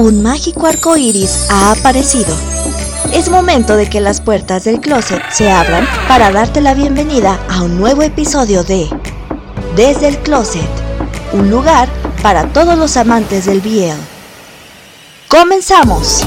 Un mágico arco iris ha aparecido. Es momento de que las puertas del closet se abran para darte la bienvenida a un nuevo episodio de Desde el Closet, un lugar para todos los amantes del BL. ¡Comenzamos!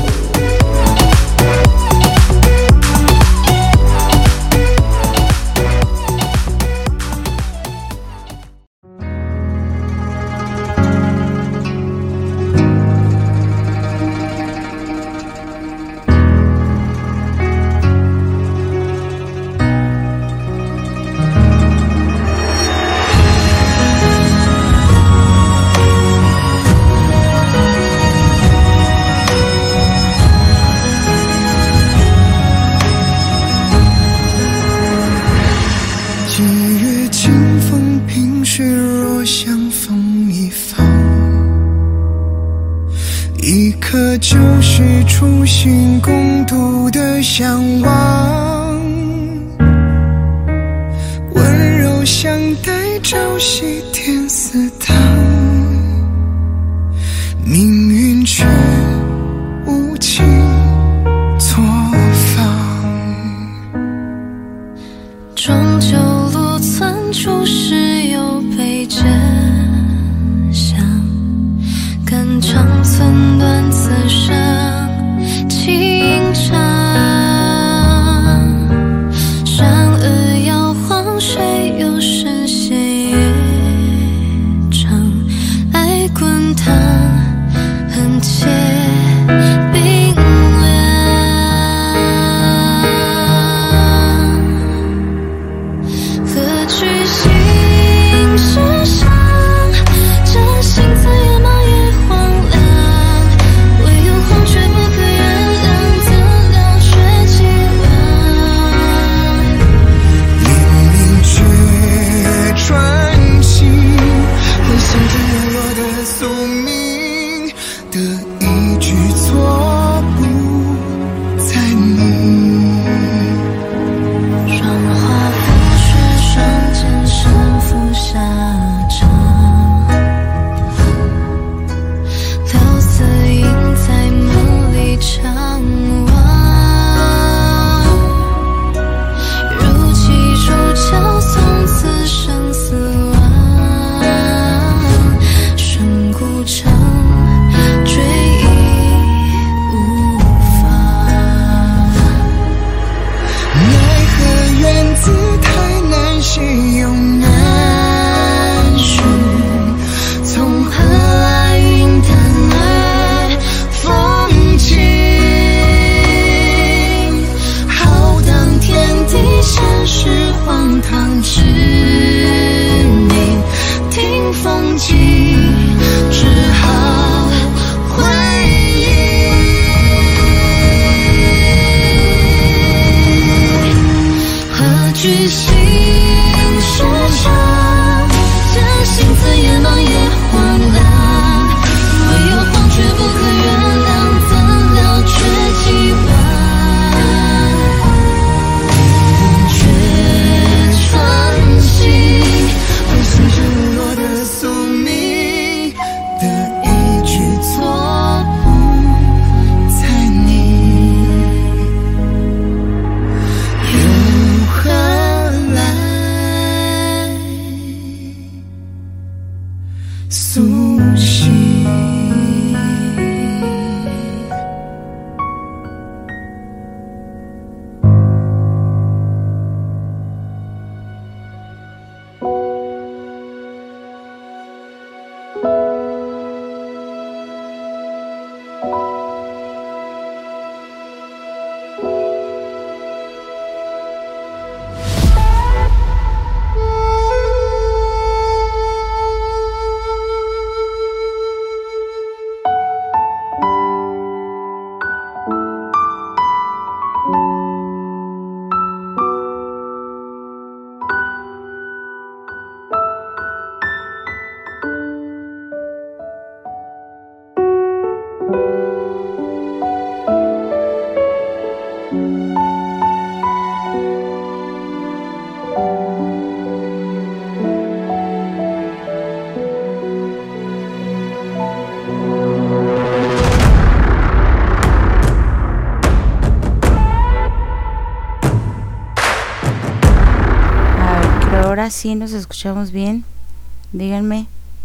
cheese.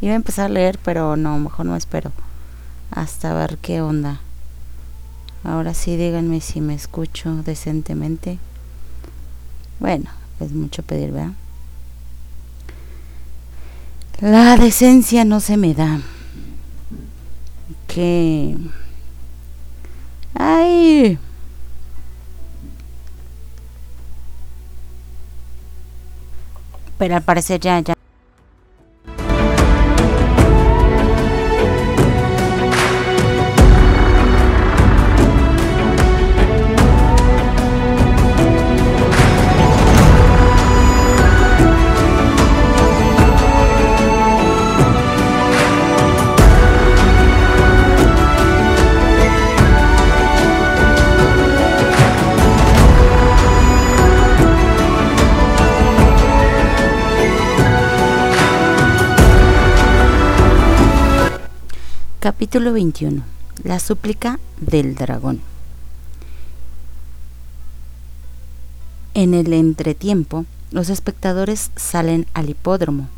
Iba a empezar a leer, pero no, mejor no espero. Hasta ver qué onda. Ahora sí, díganme si me escucho decentemente. Bueno, es mucho pedir, ¿verdad? La decencia no se me da. Que... ¡Ay! Pero al parecer ya, ya Capítulo 21. La súplica del dragón. En el entretiempo, los espectadores salen al hipódromo,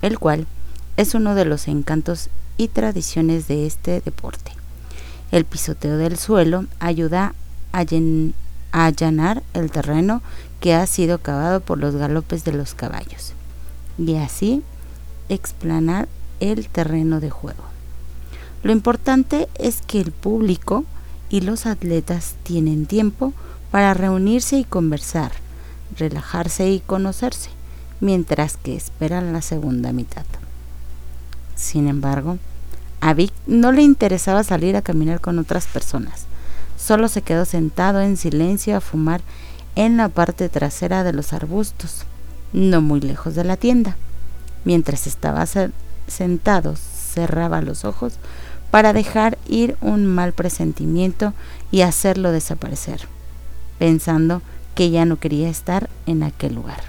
el cual es uno de los encantos y tradiciones de este deporte. El pisoteo del suelo ayuda a, a allanar el terreno que ha sido cavado por los galopes de los caballos y así explanar el terreno de juego. Lo importante es que el público y los atletas tienen tiempo para reunirse y conversar, relajarse y conocerse, mientras que esperan la segunda mitad. Sin embargo, a Vic no le interesaba salir a caminar con otras personas. Solo se quedó sentado en silencio a fumar en la parte trasera de los arbustos, no muy lejos de la tienda. Mientras estaba sentado, cerraba los ojos para dejar ir un mal presentimiento y hacerlo desaparecer, pensando que ya no quería estar en aquel lugar.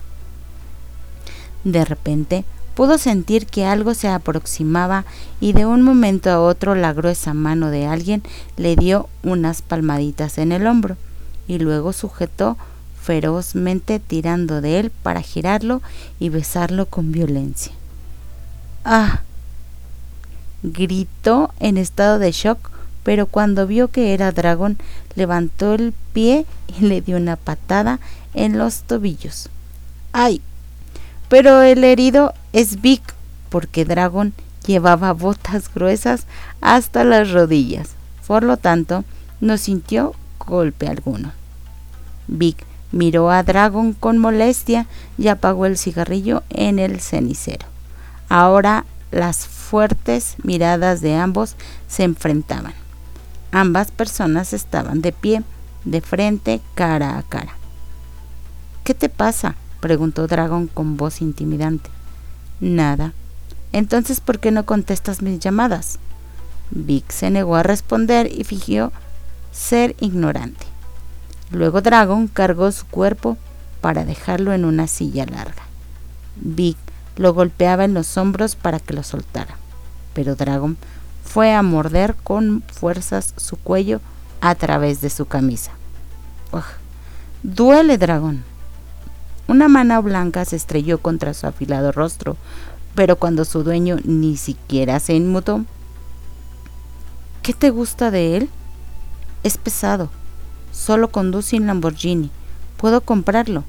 De repente pudo sentir que algo se aproximaba y de un momento a otro la gruesa mano de alguien le dio unas palmaditas en el hombro y luego sujetó ferozmente tirando de él para girarlo y besarlo con violencia. Ah, Gritó en estado de shock, pero cuando vio que era Dragon, levantó el pie y le dio una patada en los tobillos. ¡Ay! Pero el herido es Vic, porque Dragon llevaba botas gruesas hasta las rodillas. Por lo tanto, no sintió golpe alguno. Vic miró a Dragon con molestia y apagó el cigarrillo en el cenicero. Ahora las fuertes miradas de ambos se enfrentaban. Ambas personas estaban de pie, de frente, cara a cara. ¿Qué te pasa? preguntó Dragon con voz intimidante. Nada. Entonces, ¿por qué no contestas mis llamadas? Vic se negó a responder y fingió ser ignorante. Luego Dragon cargó su cuerpo para dejarlo en una silla larga. Vic lo golpeaba en los hombros para que lo soltara. Pero Dragon fue a morder con fuerzas su cuello a través de su camisa. Duele, Dragón. Una mano blanca se estrelló contra su afilado rostro, pero cuando su dueño ni siquiera se inmutó. ¿Qué te gusta de él? Es pesado. Solo conduce un Lamborghini. Puedo comprarlo.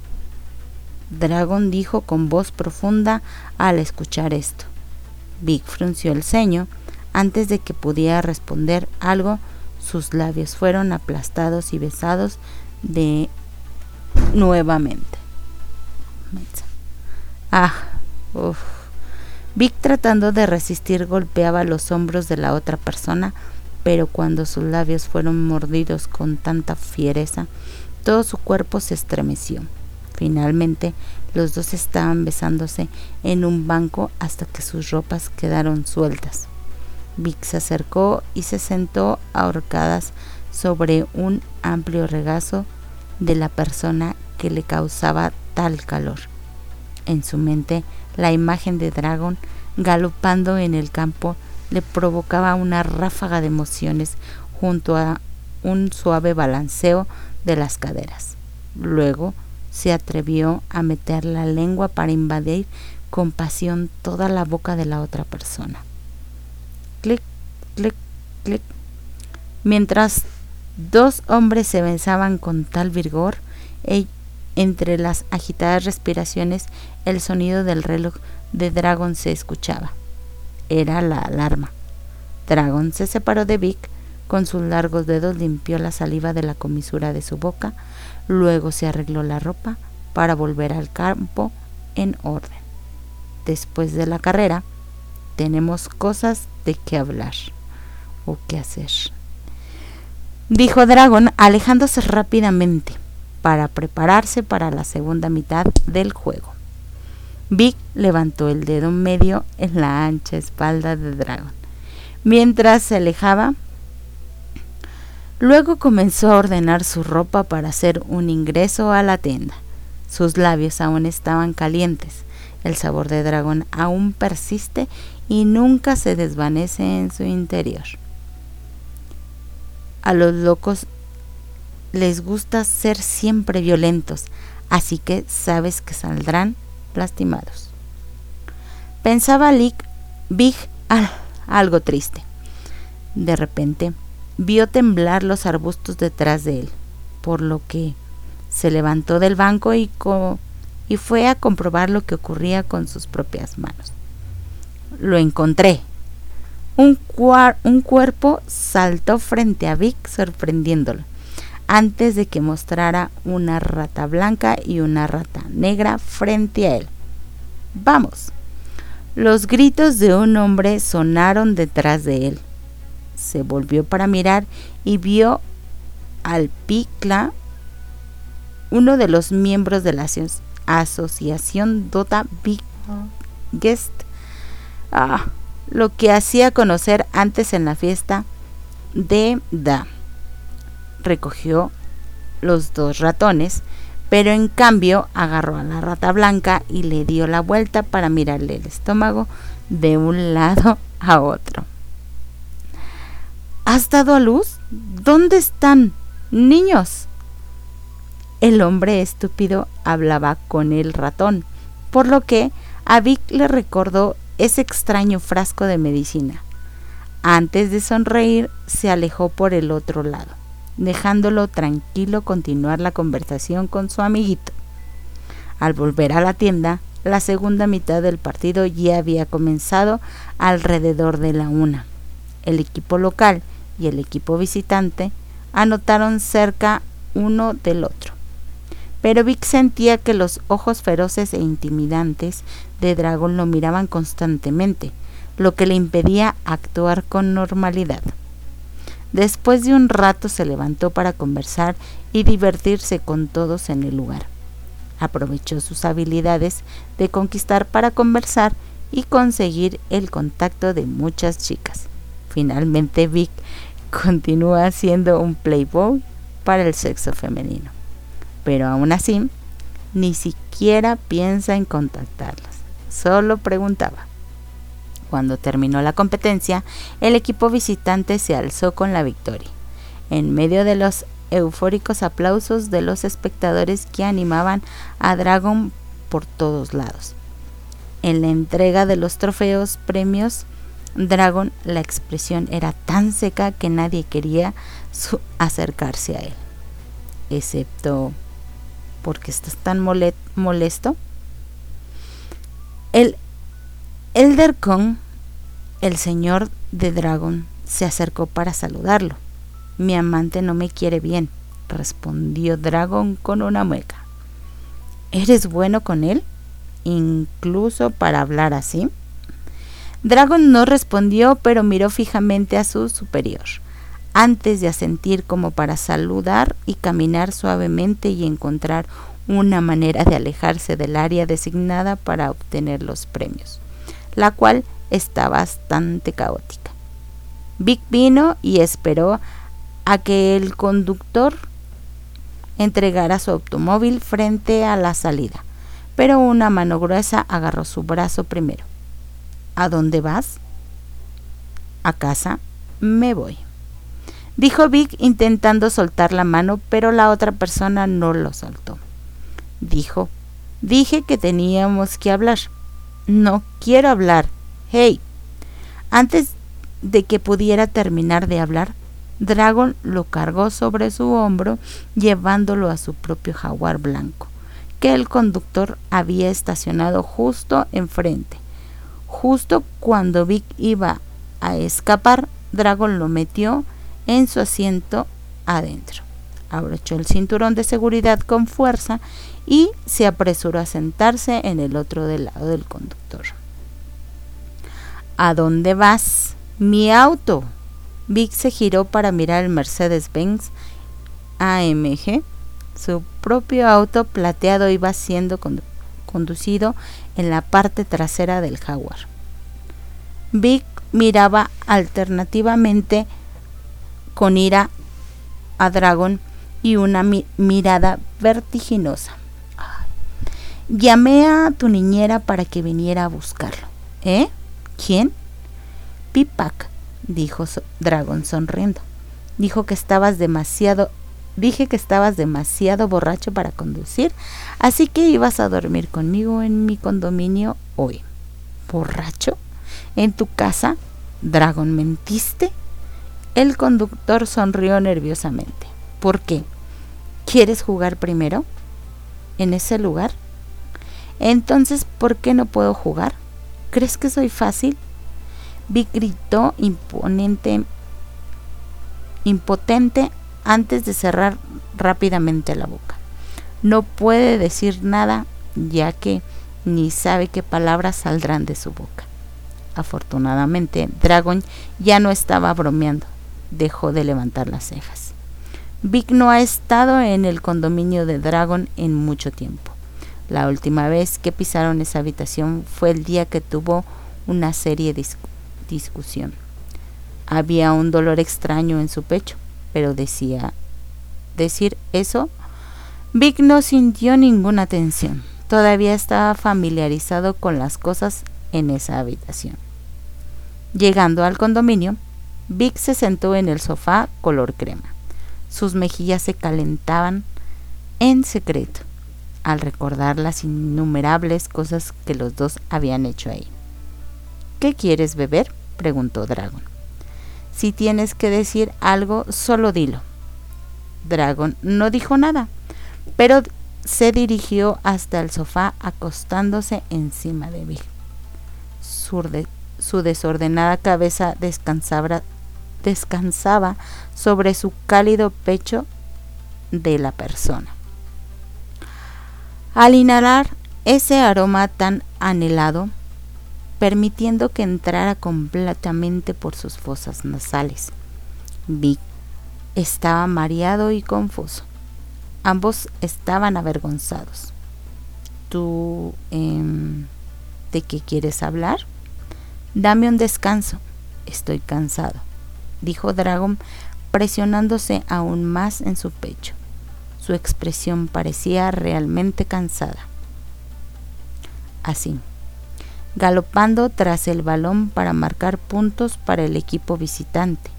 Dragon dijo con voz profunda al escuchar esto. Vic frunció el ceño. Antes de que pudiera responder algo, sus labios fueron aplastados y besados de nuevamente. Ah, uff. Vic tratando de resistir golpeaba los hombros de la otra persona, pero cuando sus labios fueron mordidos con tanta fiereza, todo su cuerpo se estremeció. Finalmente, los dos estaban besándose en un banco hasta que sus ropas quedaron sueltas. Vic se acercó y se sentó ahorcadas sobre un amplio regazo de la persona que le causaba tal calor. En su mente, la imagen de Dragon galopando en el campo le provocaba una ráfaga de emociones junto a un suave balanceo de las caderas. Luego se atrevió a meter la lengua para invadir con pasión toda la boca de la otra persona. Clic, clic, clic. Mientras dos hombres se besaban con tal vigor, entre las agitadas respiraciones el sonido del reloj de Dragon se escuchaba. Era la alarma. Dragon se separó de Vic, con sus largos dedos limpió la saliva de la comisura de su boca, luego se arregló la ropa para volver al campo en orden. Después de la carrera, tenemos cosas de qué hablar o qué hacer. Dijo Dragon alejándose rápidamente para prepararse para la segunda mitad del juego. Vic levantó el dedo medio en la ancha espalda de Dragon. Mientras se alejaba, luego comenzó a ordenar su ropa para hacer un ingreso a la tienda. Sus labios aún estaban calientes. El sabor de dragón aún persiste y nunca se desvanece en su interior. A los locos les gusta ser siempre violentos, así que sabes que saldrán lastimados. Pensaba Lick, Big algo triste. De repente vio temblar los arbustos detrás de él, por lo que se levantó del banco y, y fue a comprobar lo que ocurría con sus propias manos. Lo encontré. Un, un cuerpo saltó frente a Vic sorprendiéndolo antes de que mostrara una rata blanca y una rata negra frente a él. Vamos. Los gritos de un hombre sonaron detrás de él. Se volvió para mirar y vio al Picla, uno de los miembros de la asociación Dota Big Guest, ah, lo que hacía conocer antes en la fiesta de Da recogió los dos ratones, pero en cambio agarró a la rata blanca y le dio la vuelta para mirarle el estómago de un lado a otro. ¿Has dado a luz? ¿Dónde están? Niños. El hombre estúpido hablaba con el ratón, por lo que a Vic le recordó ese extraño frasco de medicina. Antes de sonreír, se alejó por el otro lado dejándolo tranquilo continuar la conversación con su amiguito. Al volver a la tienda, la segunda mitad del partido ya había comenzado alrededor de la una. El equipo local y el equipo visitante anotaron cerca uno del otro. Pero Vic sentía que los ojos feroces e intimidantes de Dragon lo miraban constantemente, lo que le impedía actuar con normalidad. Después de un rato se levantó para conversar y divertirse con todos en el lugar. Aprovechó sus habilidades de conquistar para conversar y conseguir el contacto de muchas chicas. Finalmente Vic continúa siendo un playboy para el sexo femenino. Pero aún así, ni siquiera piensa en contactarlas. Solo preguntaba. Cuando terminó la competencia, el equipo visitante se alzó con la victoria, en medio de los eufóricos aplausos de los espectadores que animaban a Dragon por todos lados. En la entrega de los trofeos premios Dragon la expresión era tan seca que nadie quería acercarse a él, excepto porque estás tan molesto. El Elder Kong, el señor de Dragon, se acercó para saludarlo. Mi amante no me quiere bien, respondió Dragon con una mueca. ¿Eres bueno con él? Incluso para hablar así. Dragon no respondió, pero miró fijamente a su superior, antes de asentir como para saludar y caminar suavemente y encontrar una manera de alejarse del área designada para obtener los premios la cual está bastante caótica. Vic vino y esperó a que el conductor entregara su automóvil frente a la salida, pero una mano gruesa agarró su brazo primero. ¿A dónde vas? A casa. Me voy. Dijo Vic intentando soltar la mano, pero la otra persona no lo soltó. Dijo, dije que teníamos que hablar. No quiero hablar. Hey. Antes de que pudiera terminar de hablar, Dragon lo cargó sobre su hombro, llevándolo a su propio jaguar blanco, que el conductor había estacionado justo enfrente. Justo cuando Vic iba a escapar, Dragon lo metió en su asiento adentro. Abrochó el cinturón de seguridad con fuerza y se apresuró a sentarse en el otro del lado del conductor. ¿A dónde vas? Mi auto. Vic se giró para mirar el Mercedes-Benz AMG. Su propio auto plateado iba siendo conducido en la parte trasera del Jaguar. Vic miraba alternativamente con ira a Dragon y una mirada vertiginosa. Llamé a tu niñera para que viniera a buscarlo. ¿Eh? ¿Quién? Pipak, dijo Dragon sonriendo. Dijo que estabas demasiado dije que estabas demasiado borracho para conducir, así que ibas a dormir conmigo en mi condominio hoy. ¿Borracho? ¿En tu casa? Dragon, ¿mentiste? El conductor sonrió nerviosamente. ¿Por qué? ¿Quieres jugar primero? ¿En ese lugar? Entonces, ¿por qué no puedo jugar? ¿Crees que soy fácil? Vic gritó imponente, impotente antes de cerrar rápidamente la boca. No puede decir nada ya que ni sabe qué palabras saldrán de su boca. Afortunadamente, Dragon ya no estaba bromeando. Dejó de levantar las cejas. Vic no ha estado en el condominio de Dragon en mucho tiempo. La última vez que pisaron esa habitación fue el día que tuvo una serie de discusión. Había un dolor extraño en su pecho, pero decía decir eso, Vic no sintió ninguna tensión. Todavía estaba familiarizado con las cosas en esa habitación. Llegando al condominio, Vic se sentó en el sofá color crema. Sus mejillas se calentaban en secreto al recordar las innumerables cosas que los dos habían hecho ahí. ¿Qué quieres beber? preguntó Dragon. Si tienes que decir algo, solo dilo. Dragon no dijo nada, pero se dirigió hasta el sofá acostándose encima de Vic. Su, desordenada cabeza descansaba, sobre su cálido pecho de la persona. Al inhalar ese aroma tan anhelado, permitiendo que entrara completamente por sus fosas nasales, Vic estaba mareado y confuso. Ambos estaban avergonzados. ¿Tú em, de qué quieres hablar? Dame un descanso. Estoy cansado dijo Dragon presionándose aún más en su pecho. Su expresión parecía realmente cansada. Así, galopando tras el balón para marcar puntos para el equipo visitante,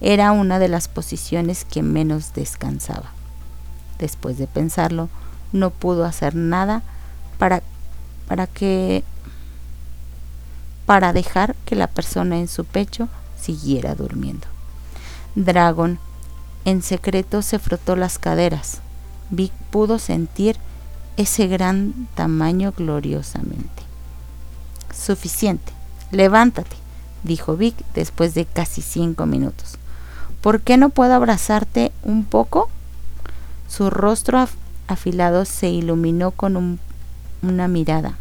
era una de las posiciones que menos descansaba. Después de pensarlo, no pudo hacer nada para, para que para dejar que la persona en su pecho siguiera durmiendo. Dragon en secreto se frotó las caderas. Vic pudo sentir ese gran tamaño gloriosamente. Suficiente. Levántate, dijo Vic después de casi cinco minutos. ¿Por qué no puedo abrazarte un poco? Su rostro afilado se iluminó con una mirada.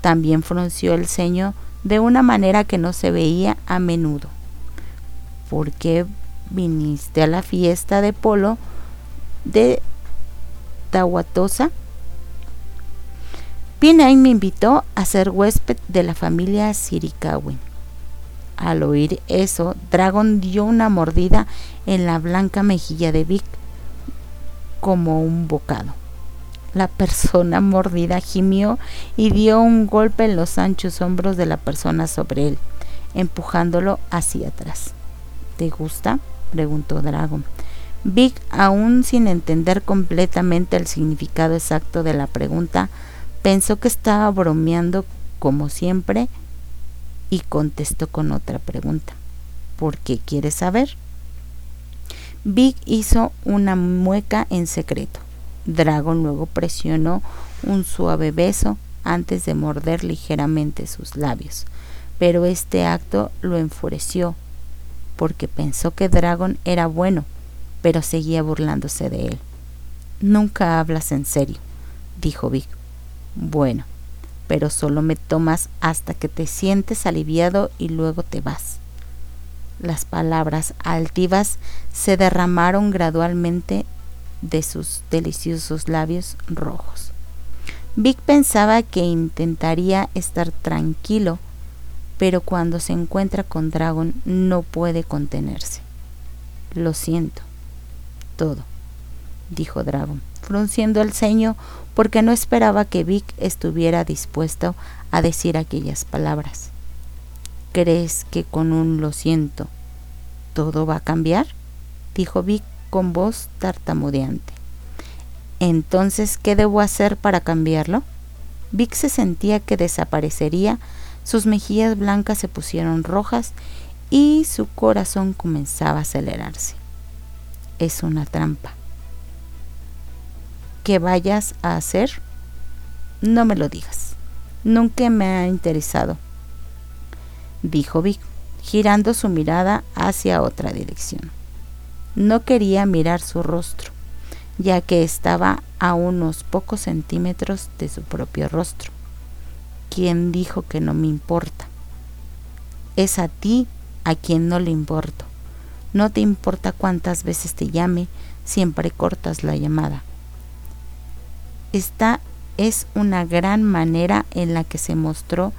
También frunció el ceño de una manera que no se veía a menudo. ¿Por qué viniste a la fiesta de polo de Tawatosa? Pinain me invitó a ser huésped de la familia Sirikawi. Al oír eso, Dragon dio una mordida en la blanca mejilla de Vic como un bocado. La persona mordida gimió y dio un golpe en los anchos hombros de la persona sobre él, empujándolo hacia atrás. ¿Te gusta? preguntó Dragon. Vic, aún sin entender completamente el significado exacto de la pregunta, pensó que estaba bromeando como siempre, y contestó con otra pregunta. ¿Por qué quieres saber? Big hizo una mueca en secreto. Dragon luego presionó un suave beso antes de morder ligeramente sus labios, pero este acto lo enfureció porque pensó que Dragon era bueno, pero seguía burlándose de él. Nunca hablas en serio, dijo Big. Bueno, pero solo me tomas hasta que te sientes aliviado y luego te vas. Las palabras altivas se derramaron gradualmente de sus deliciosos labios rojos. Vic pensaba que intentaría estar tranquilo, pero cuando se encuentra con Dragon no puede contenerse. Lo siento, todo, dijo Dragon, frunciendo el ceño porque no esperaba que Vic estuviera dispuesto a decir aquellas palabras. ¿Crees que con un lo siento todo va a cambiar? dijo Vic con voz tartamudeante. Entonces, ¿qué debo hacer para cambiarlo? Vic se sentía que desaparecería, sus mejillas blancas se pusieron rojas y su corazón comenzaba a acelerarse. Es una trampa. ¿Qué vayas a hacer? No me lo digas. Nunca me ha interesado, dijo Vic, girando su mirada hacia otra dirección. No quería mirar su rostro, ya que estaba a unos pocos centímetros de su propio rostro. ¿Quién dijo que no me importa? Es a ti a quien no le importo. No te importa cuántas veces te llame, siempre cortas la llamada. Esta es una gran manera en la que se mostró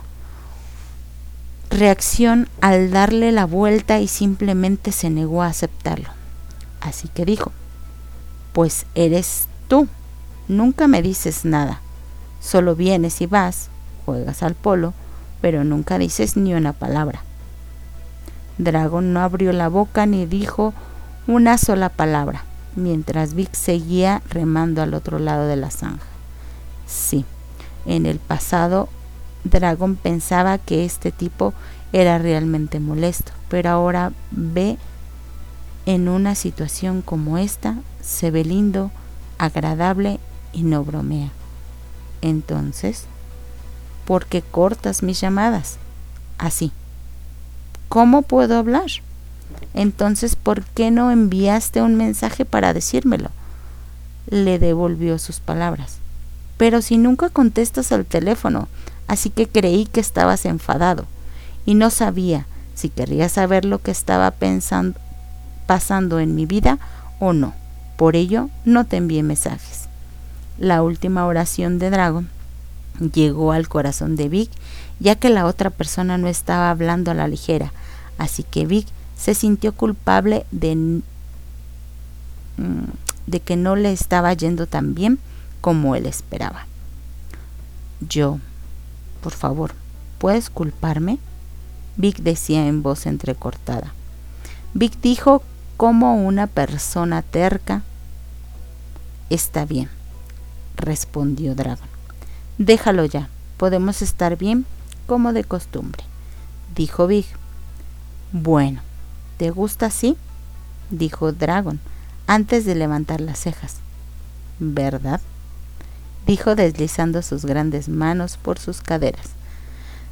reacción al darle la vuelta y simplemente se negó a aceptarlo. Así que dijo, pues eres tú, nunca me dices nada, solo vienes y vas, juegas al polo, pero nunca dices ni una palabra. Dragon no abrió la boca ni dijo una sola palabra, mientras Vic seguía remando al otro lado de la zanja. Sí, en el pasado Dragon pensaba que este tipo era realmente molesto, pero ahora ve en una situación como esta se ve lindo, agradable y no bromea. Entonces, ¿por qué cortas mis llamadas? Así. ¿Cómo puedo hablar? Entonces, ¿por qué no enviaste un mensaje para decírmelo? Le devolvió sus palabras. Pero si nunca contestas al teléfono, así que creí que estabas enfadado y no sabía si querías saber lo que estaba pensando pasando en mi vida o no. Por ello, no te envié mensajes. La última oración de Dragon llegó al corazón de Vic, ya que la otra persona no estaba hablando a la ligera, así que Vic se sintió culpable de, mm, que no le estaba yendo tan bien como él esperaba. Yo, por favor, ¿puedes culparme? Vic decía en voz entrecortada. Vic dijo como una persona terca. Está bien, respondió Dragon. Déjalo ya, podemos estar bien como de costumbre, dijo Big. Bueno, ¿te gusta así? dijo Dragon, antes de levantar las cejas. ¿Verdad? dijo deslizando sus grandes manos por sus caderas.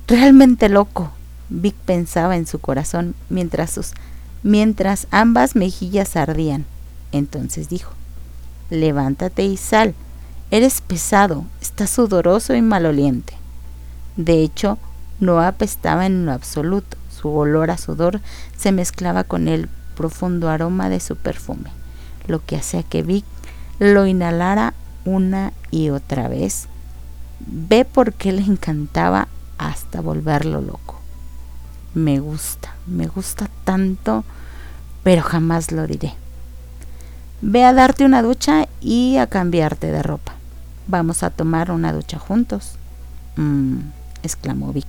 Realmente loco, Vic pensaba en su corazón mientras sus mientras ambas mejillas ardían. Entonces dijo, levántate y sal. Eres pesado, estás sudoroso y maloliente. De hecho, no apestaba en lo absoluto. Su olor a sudor se mezclaba con el profundo aroma de su perfume, lo que hacía que Vic lo inhalara una y otra vez. Ve por qué le encantaba hasta volverlo loco me gusta, me gusta tanto, pero jamás lo diré. Ve a darte una ducha y a cambiarte de ropa. Vamos a tomar una ducha juntos. Mm, exclamó Vic.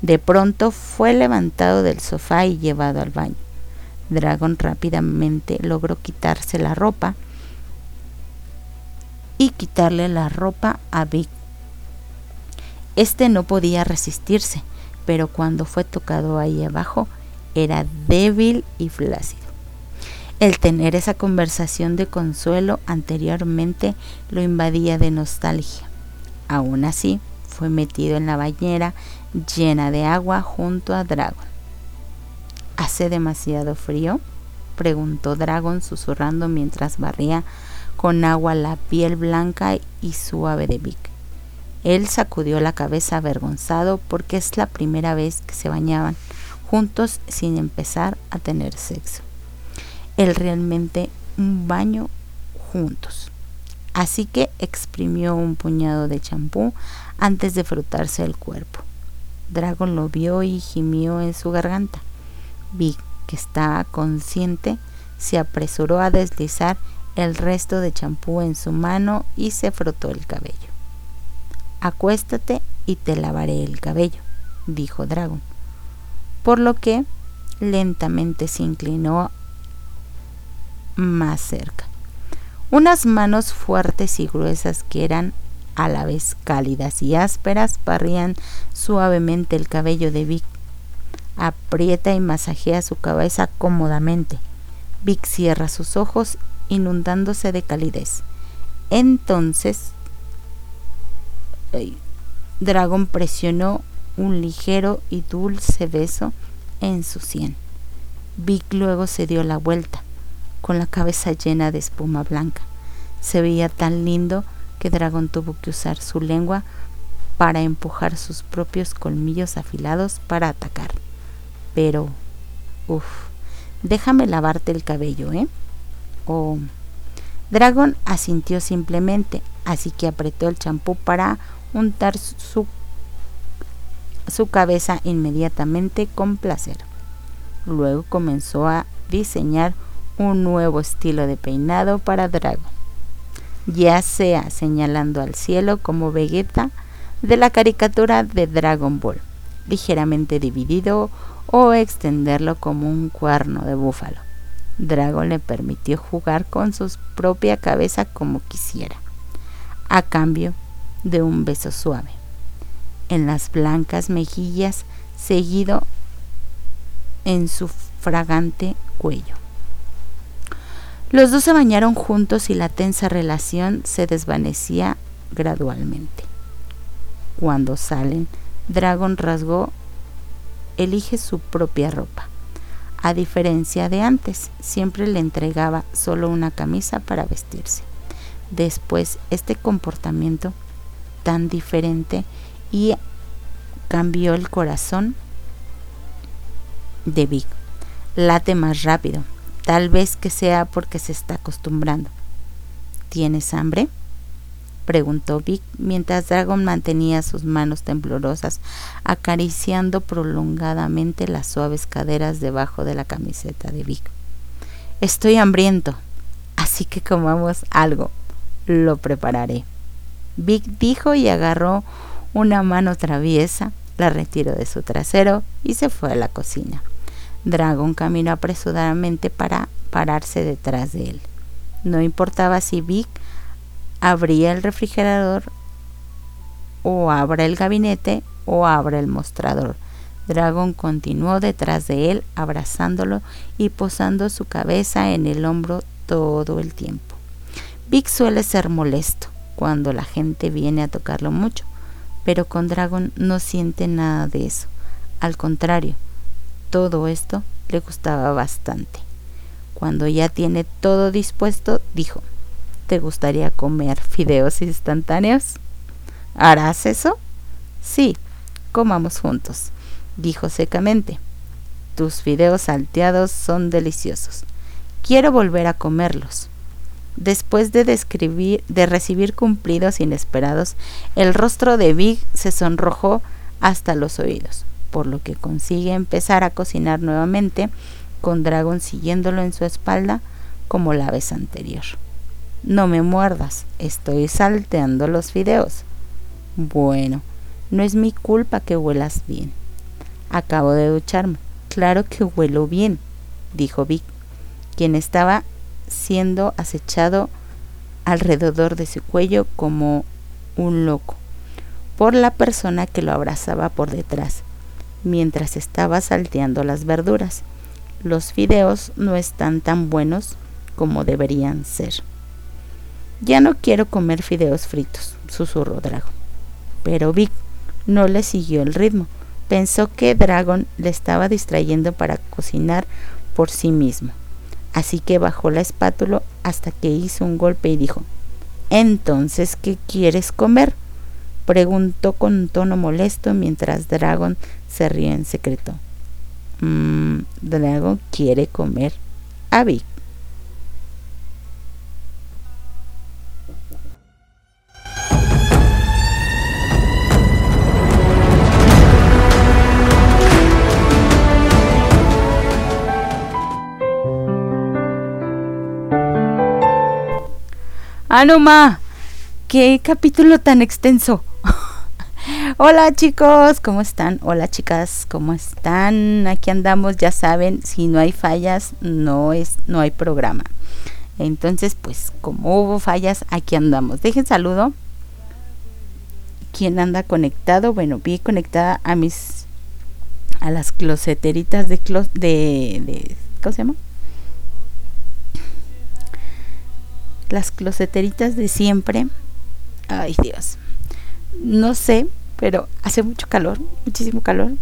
De pronto fue levantado del sofá y llevado al baño. Dragon rápidamente logró quitarse la ropa y quitarle la ropa a Vic Este no podía resistirse, pero cuando fue tocado ahí abajo, era débil y flácido. El tener esa conversación de consuelo anteriormente lo invadía de nostalgia. Aún así, fue metido en la bañera llena de agua junto a Dragon. ¿Hace demasiado frío? preguntó Dragon susurrando mientras barría con agua la piel blanca y suave de Vic. Él sacudió la cabeza avergonzado porque es la primera vez que se bañaban juntos sin empezar a tener sexo. Él realmente un baño juntos. Así que exprimió un puñado de champú antes de frotarse el cuerpo. Dragon lo vio y gimió en su garganta. Vic, que estaba consciente, se apresuró a deslizar el resto de champú en su mano y se frotó el cabello. Acuéstate y te lavaré el cabello, dijo Dragon, por lo que lentamente se inclinó más cerca. Unas manos fuertes y gruesas que eran a la vez cálidas y ásperas barrían suavemente el cabello de Vic. Aprieta y masajea su cabeza cómodamente. Vic cierra sus ojos inundándose de calidez. Entonces, Dragon presionó un ligero y dulce beso en su sien. Vic luego se dio la vuelta con la cabeza llena de espuma blanca. Se veía tan lindo que Dragon tuvo que usar su lengua para empujar sus propios colmillos afilados para atacar. Pero, uff, déjame lavarte el cabello, ¿eh? Oh. Dragon asintió simplemente, así que apretó el champú para untar su, su cabeza inmediatamente con placer. Luego comenzó a diseñar un nuevo estilo de peinado para Dragon, ya sea señalando al cielo como Vegeta de la caricatura de Dragon Ball, ligeramente dividido o extenderlo como un cuerno de búfalo. Dragon le permitió jugar con su propia cabeza como quisiera, a cambio de un beso suave en las blancas mejillas, seguido en su fragante cuello. Los dos se bañaron juntos y la tensa relación se desvanecía gradualmente. Cuando salen, Dragon rasgó, elige su propia ropa. A diferencia de antes, siempre le entregaba solo una camisa para vestirse. Después, este comportamiento tan diferente y cambió el corazón de Vic. Late más rápido, Tal vez que sea porque se está acostumbrando. ¿Tienes hambre? preguntó Vic mientras Dragon mantenía sus manos temblorosas acariciando prolongadamente las suaves caderas debajo de la camiseta de Vic. Estoy hambriento, así que comamos algo. Lo prepararé. Vic dijo y agarró una mano traviesa, la retiró de su trasero y se fue a la cocina. Dragon caminó apresuradamente para pararse detrás de él. No importaba si Vic abría el refrigerador o abra el gabinete o abra el mostrador. Dragon continuó detrás de él, abrazándolo y posando su cabeza en el hombro todo el tiempo. Vic suele ser molesto cuando la gente viene a tocarlo mucho, pero con Dragon no siente nada de eso. Al contrario, todo esto le gustaba bastante. Cuando ya tiene todo dispuesto, dijo, ¿te gustaría comer fideos instantáneos? ¿Harás eso? Sí, comamos juntos, dijo secamente. Tus fideos salteados son deliciosos. Quiero volver a comerlos. Después de, describir, de recibir cumplidos inesperados, el rostro de Big se sonrojó hasta los oídos por lo que consigue empezar a cocinar nuevamente, con Dragon siguiéndolo en su espalda como la vez anterior. No me muerdas, estoy salteando los fideos. Bueno, no es mi culpa que huelas bien. Acabo de ducharme. Claro que huelo bien, dijo Vic, quien estaba siendo acechado alrededor de su cuello como un loco por la persona que lo abrazaba por detrás, mientras estaba salteando las verduras. Los fideos no están tan buenos como deberían ser. Ya no quiero comer fideos fritos, susurró Dragon. Pero Vic no le siguió el ritmo. Pensó que Dragon le estaba distrayendo para cocinar por sí mismo. Así que bajó la espátula hasta que hizo un golpe y dijo, Entonces, ¿qué quieres comer? Preguntó con tono molesto mientras Dragon se rió en secreto. Mmm, Dragon quiere comer a Vic. Anuma, qué capítulo tan extenso. Hola chicos, ¿cómo están? Hola chicas, ¿cómo están? Aquí andamos, ya saben, si no hay fallas, no es no hay programa. Entonces, pues como hubo fallas, aquí andamos. Dejen saludo. ¿Quién anda conectado? Bueno, vi conectada a mis a las closeteritas de de, de ¿cómo se llama? Las closeteritas de siempre. Ay, Dios. No sé, pero hace mucho calor, muchísimo calor.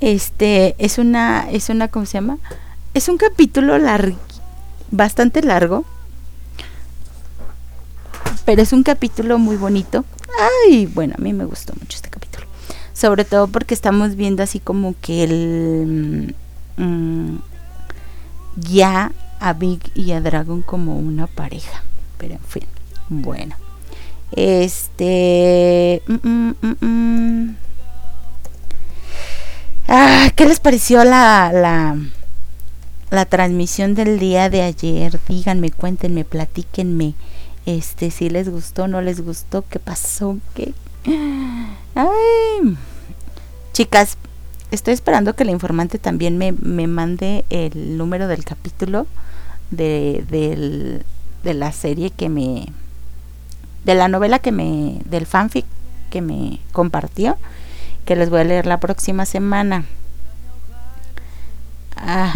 Este es una es una ¿cómo se llama? Es un capítulo largo, bastante largo. Pero es un capítulo muy bonito. Ay, bueno, a mí me gustó mucho este capítulo. Sobre todo porque estamos viendo así como que el mm, ya a Big y a Dragon como una pareja. Pero en fin, bueno. Este... Mm, mm, mm, ah, ¿Qué les pareció la, la, la transmisión del día de ayer? Díganme, cuéntenme, platíquenme. Este, si les gustó, no les gustó, qué pasó, qué... Ay. Chicas, estoy esperando que la informante también me, me mande el número del capítulo de, de la serie que me de la novela que me del fanfic que me compartió que les voy a leer la próxima semana. Ah,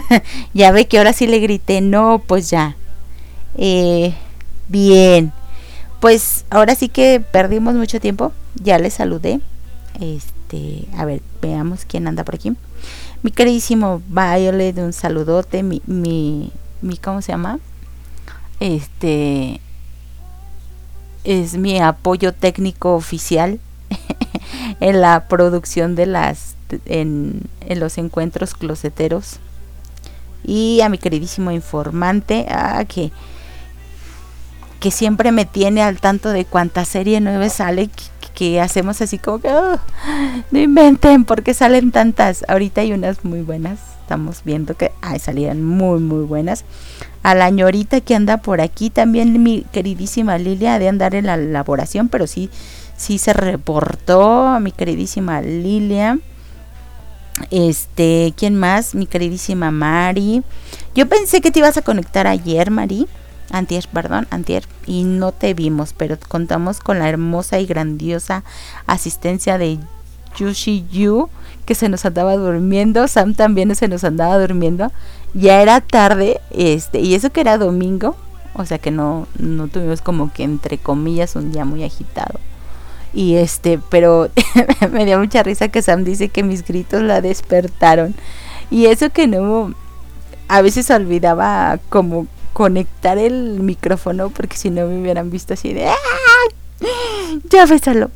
ya ve que ahora sí le grité no pues ya. Eh, bien. Pues ahora sí que perdimos mucho tiempo. Ya les saludé. Este a ver veamos quién anda por aquí. Mi queridísimo Violet un saludote. Mi, mi mi ¿cómo se llama? Este es mi apoyo técnico oficial en la producción de las en, en, los encuentros closeteros. Y a mi queridísimo informante ah, que que siempre me tiene al tanto de cuánta serie nueva sale que, hacemos así como que no inventen porque salen tantas ahorita hay unas muy buenas estamos viendo que ay, salían muy muy buenas. A la ñorita que anda por aquí, también mi queridísima Lilia de andar en la elaboración, pero sí, sí se reportó a mi queridísima Lilia. Este, ¿quién más? Mi queridísima Mari. Yo pensé que te ibas a conectar ayer, Mari. Antier, perdón, antier. Y no te vimos, pero contamos con la hermosa y grandiosa asistencia de Yushi Yu que se nos andaba durmiendo, Sam también se nos andaba durmiendo. Ya era tarde, este, y eso que era domingo, o sea que no, no tuvimos como que entre comillas un día muy agitado. Y este, pero me dio mucha risa que Sam dice que mis gritos la despertaron. Y eso que no, a veces olvidaba como conectar el micrófono porque si no me hubieran visto así de ya bésalo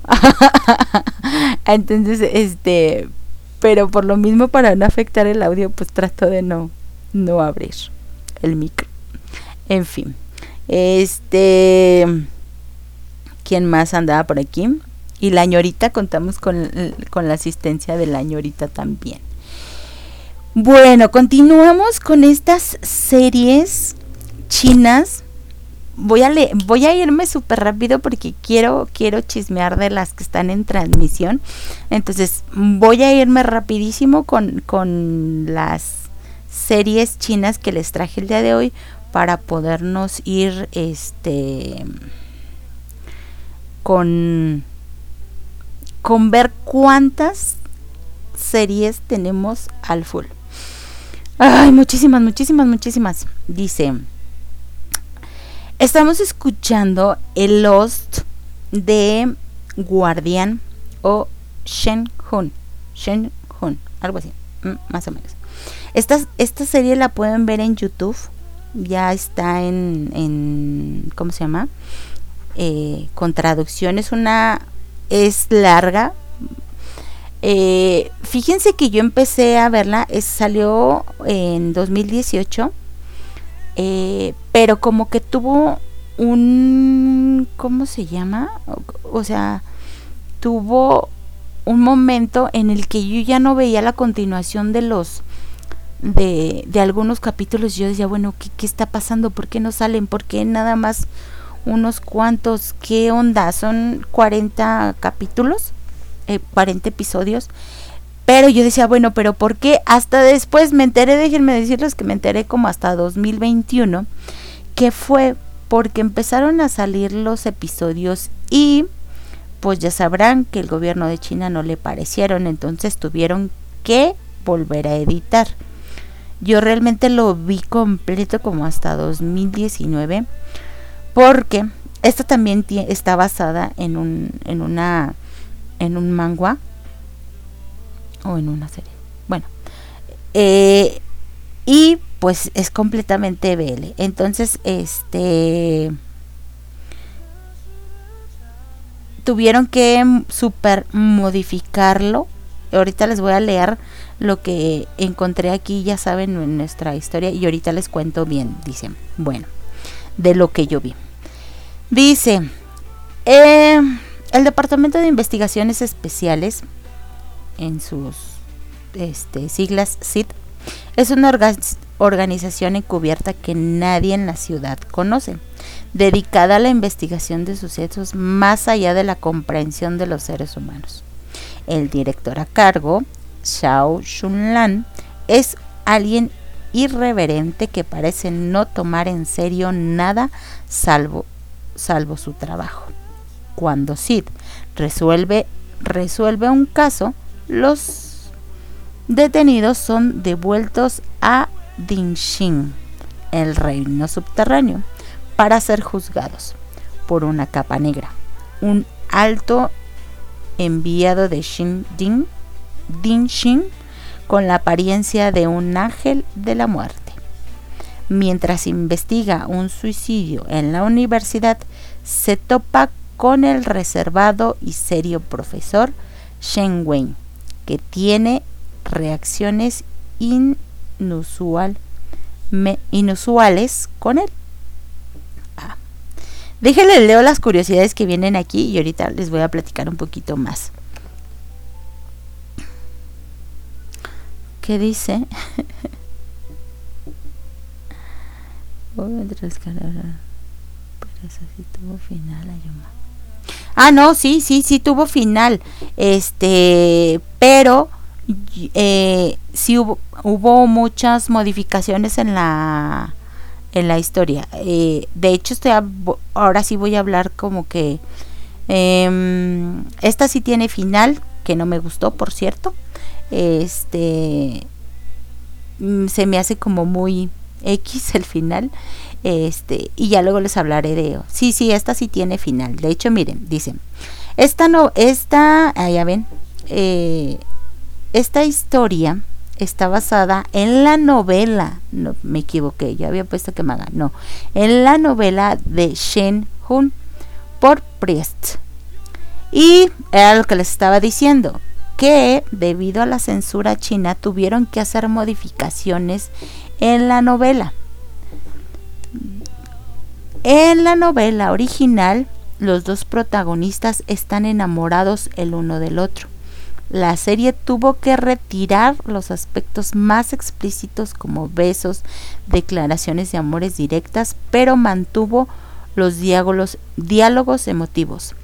entonces este pero por lo mismo para no afectar el audio pues trato de no no abrir el micro. En fin este quién más andaba por aquí y la ñorita contamos con, con la asistencia de la ñorita también. Bueno continuamos con estas series chinas voy a voy a irme súper rápido porque quiero quiero chismear de las que están en transmisión entonces voy a irme rapidísimo con, con las series chinas que les traje el día de hoy para podernos ir este con, con ver cuántas series tenemos al full. Ay, muchísimas, muchísimas, muchísimas. Dice, estamos escuchando el Lost de Guardian o Shen Hun. Shen Hun, algo así, mm, más o menos. Esta, esta serie la pueden ver en YouTube. Ya está en, en ¿cómo se llama? Eh, con traducción. Es una, es larga. Eh, fíjense que yo empecé a verla, salió en 2018, eh, pero como que tuvo un, ¿cómo se llama? O, sea, tuvo un momento en el que yo ya no veía la continuación de los de, de algunos capítulos. Yo decía bueno ¿qué, ¿qué, está pasando por qué no salen por qué nada más unos cuantos qué onda son 40 capítulos eh, 40 episodios pero yo decía bueno pero por qué hasta después me enteré déjenme decirles que me enteré como hasta 2021 que fue porque empezaron a salir los episodios y pues ya sabrán que el gobierno de China no le parecieron, entonces tuvieron que volver a editar. Yo realmente lo vi completo como hasta 2019 porque esta también está basada en un en una en un manga o en una serie. Bueno, eh, y pues es completamente BL. Entonces, este tuvieron que super modificarlo. Ahorita les voy a leer lo que encontré aquí, ya saben, en nuestra historia y ahorita les cuento bien, dice, bueno, de lo que yo vi. Dice, eh, el Departamento de Investigaciones Especiales, en sus este, siglas CID, es una organización encubierta que nadie en la ciudad conoce, dedicada a la investigación de sucesos más allá de la comprensión de los seres humanos. El director a cargo, Xiao Shunlan, es alguien irreverente que parece no tomar en serio nada salvo, salvo su trabajo. Cuando Sid resuelve, resuelve un caso, los detenidos son devueltos a Dinshin, el reino subterráneo, para ser juzgados por una capa negra, un alto enviado de Shin Din, Dinshin con la apariencia de un ángel de la muerte. Mientras investiga un suicidio en la universidad, se topa con el reservado y serio profesor Shen Wei, que tiene reacciones inusual, inusuales con él. Ah. Déjenle leo las curiosidades que vienen aquí y ahorita les voy a platicar un poquito más. ¿Qué dice? Ah, no, sí, sí, sí tuvo final. Este, pero eh, sí hubo, muchas modificaciones en la en la historia. Eh, de hecho, estoy ahora sí voy a hablar como que em, esta sí tiene final que no me gustó, por cierto. Este mm, se me hace como muy X el final. Este, y ya luego les hablaré de. Sí, sí, esta sí tiene final. De hecho, miren, dicen. Esta no, esta, ah, ya ven, eh, esta historia está basada en la novela, no me equivoqué, yo había puesto que me haga, no, en la novela de Shen Hun por Priest. Y era lo que les estaba diciendo, que debido a la censura china tuvieron que hacer modificaciones en la novela. En la novela original, los dos protagonistas están enamorados el uno del otro. La serie tuvo que retirar los aspectos más explícitos como besos, declaraciones de amores directas, pero mantuvo los diálogos, diálogos emotivos,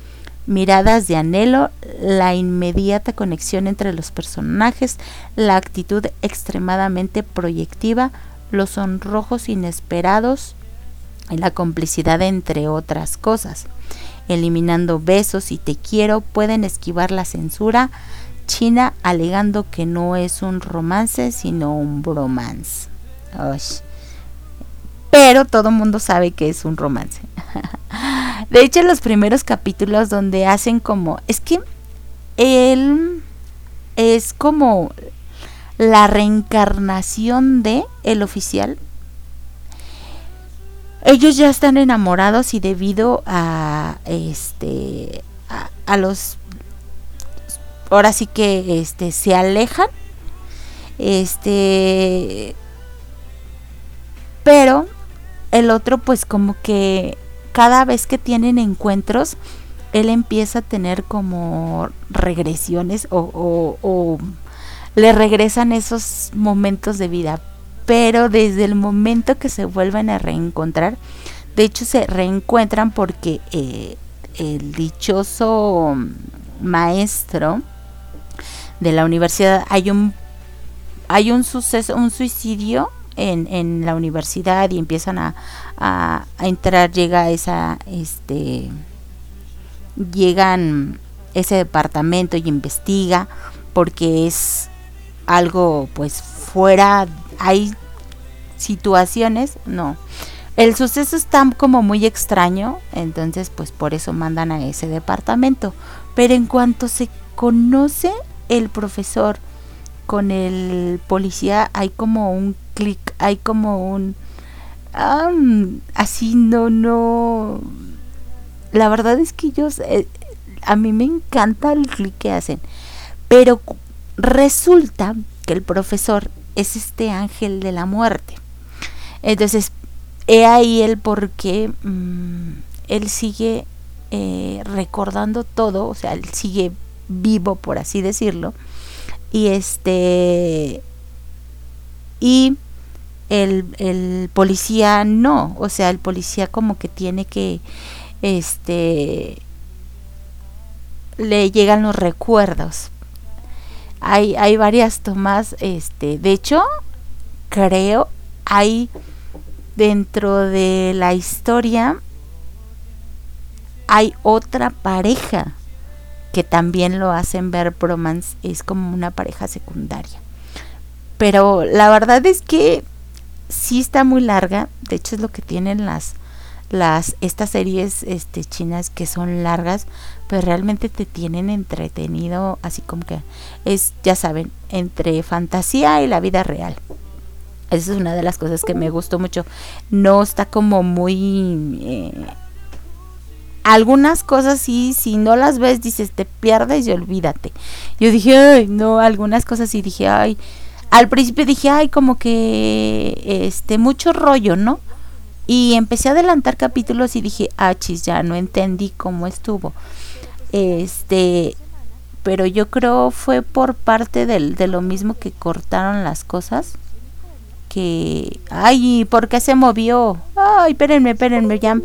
miradas de anhelo, la inmediata conexión entre los personajes, la actitud extremadamente proyectiva, los sonrojos inesperados y la complicidad entre otras cosas. eliminando besos y te quiero, pueden esquivar la censura china alegando que no es un romance sino un bromance. Pero todo el mundo sabe que es un romance. de hecho, los primeros capítulos donde hacen como... Es que él es como la reencarnación de el oficial. Ellos ya están enamorados y debido a este a, los ahora sí que este se alejan este pero el otro pues como que cada vez que tienen encuentros él empieza a tener como regresiones o, le regresan esos momentos de vida. Pero desde el momento que se vuelven a reencontrar, de hecho se reencuentran porque eh, el dichoso maestro de la universidad hay un hay un suceso, un suicidio en, en la universidad y empiezan a, a, a entrar, llega esa este llegan ese departamento y investiga porque es algo pues fuera hay situaciones no. El suceso está como muy extraño entonces pues por eso mandan a ese departamento. Pero en cuanto se conoce el profesor con el policía hay como un clic hay como un así no no. La verdad es que ellos, a mí me encanta el clic que hacen, pero resulta que el profesor es este ángel de la muerte. Entonces, he ahí el por qué mm, él sigue eh, recordando todo, o sea, él sigue vivo, por así decirlo, y este, y el, el policía no, o sea, el policía como que tiene que este le llegan los recuerdos. Hay, hay varias tomas, este, de hecho, creo hay dentro de la historia hay otra pareja que también lo hacen ver bromance, es como una pareja secundaria. Pero la verdad es que sí está muy larga, de hecho es lo que tienen las las estas series este chinas que son largas pero realmente te tienen entretenido así como que es ya saben entre fantasía y la vida real. Esa es una de las cosas que me gustó mucho. No está como muy eh, algunas cosas sí si no las ves dices te pierdes y olvídate yo dije ay no algunas cosas sí dije ay al principio dije ay como que este mucho rollo no y empecé a adelantar capítulos y dije, ah, chis, ya no entendí cómo estuvo. Este, pero yo creo fue por parte del, de lo mismo que cortaron las cosas. Que, ay, ¿por qué se movió? Ay, espérenme, espérenme, ya,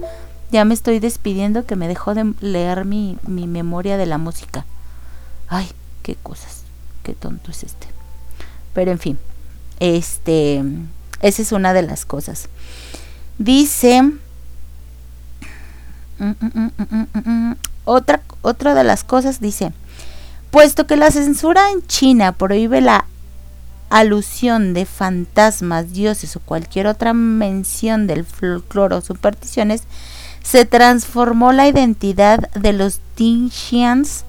ya me estoy despidiendo que me dejó de leer mi, mi memoria de la música. Ay, qué cosas, qué tonto es este. Pero en fin, este, esa es una de las cosas. Dice, mm, mm, mm, otra, otra de las cosas dice, puesto que la censura en China prohíbe la alusión de fantasmas, dioses o cualquier otra mención del folclore o supersticiones, se transformó la identidad de los Xians,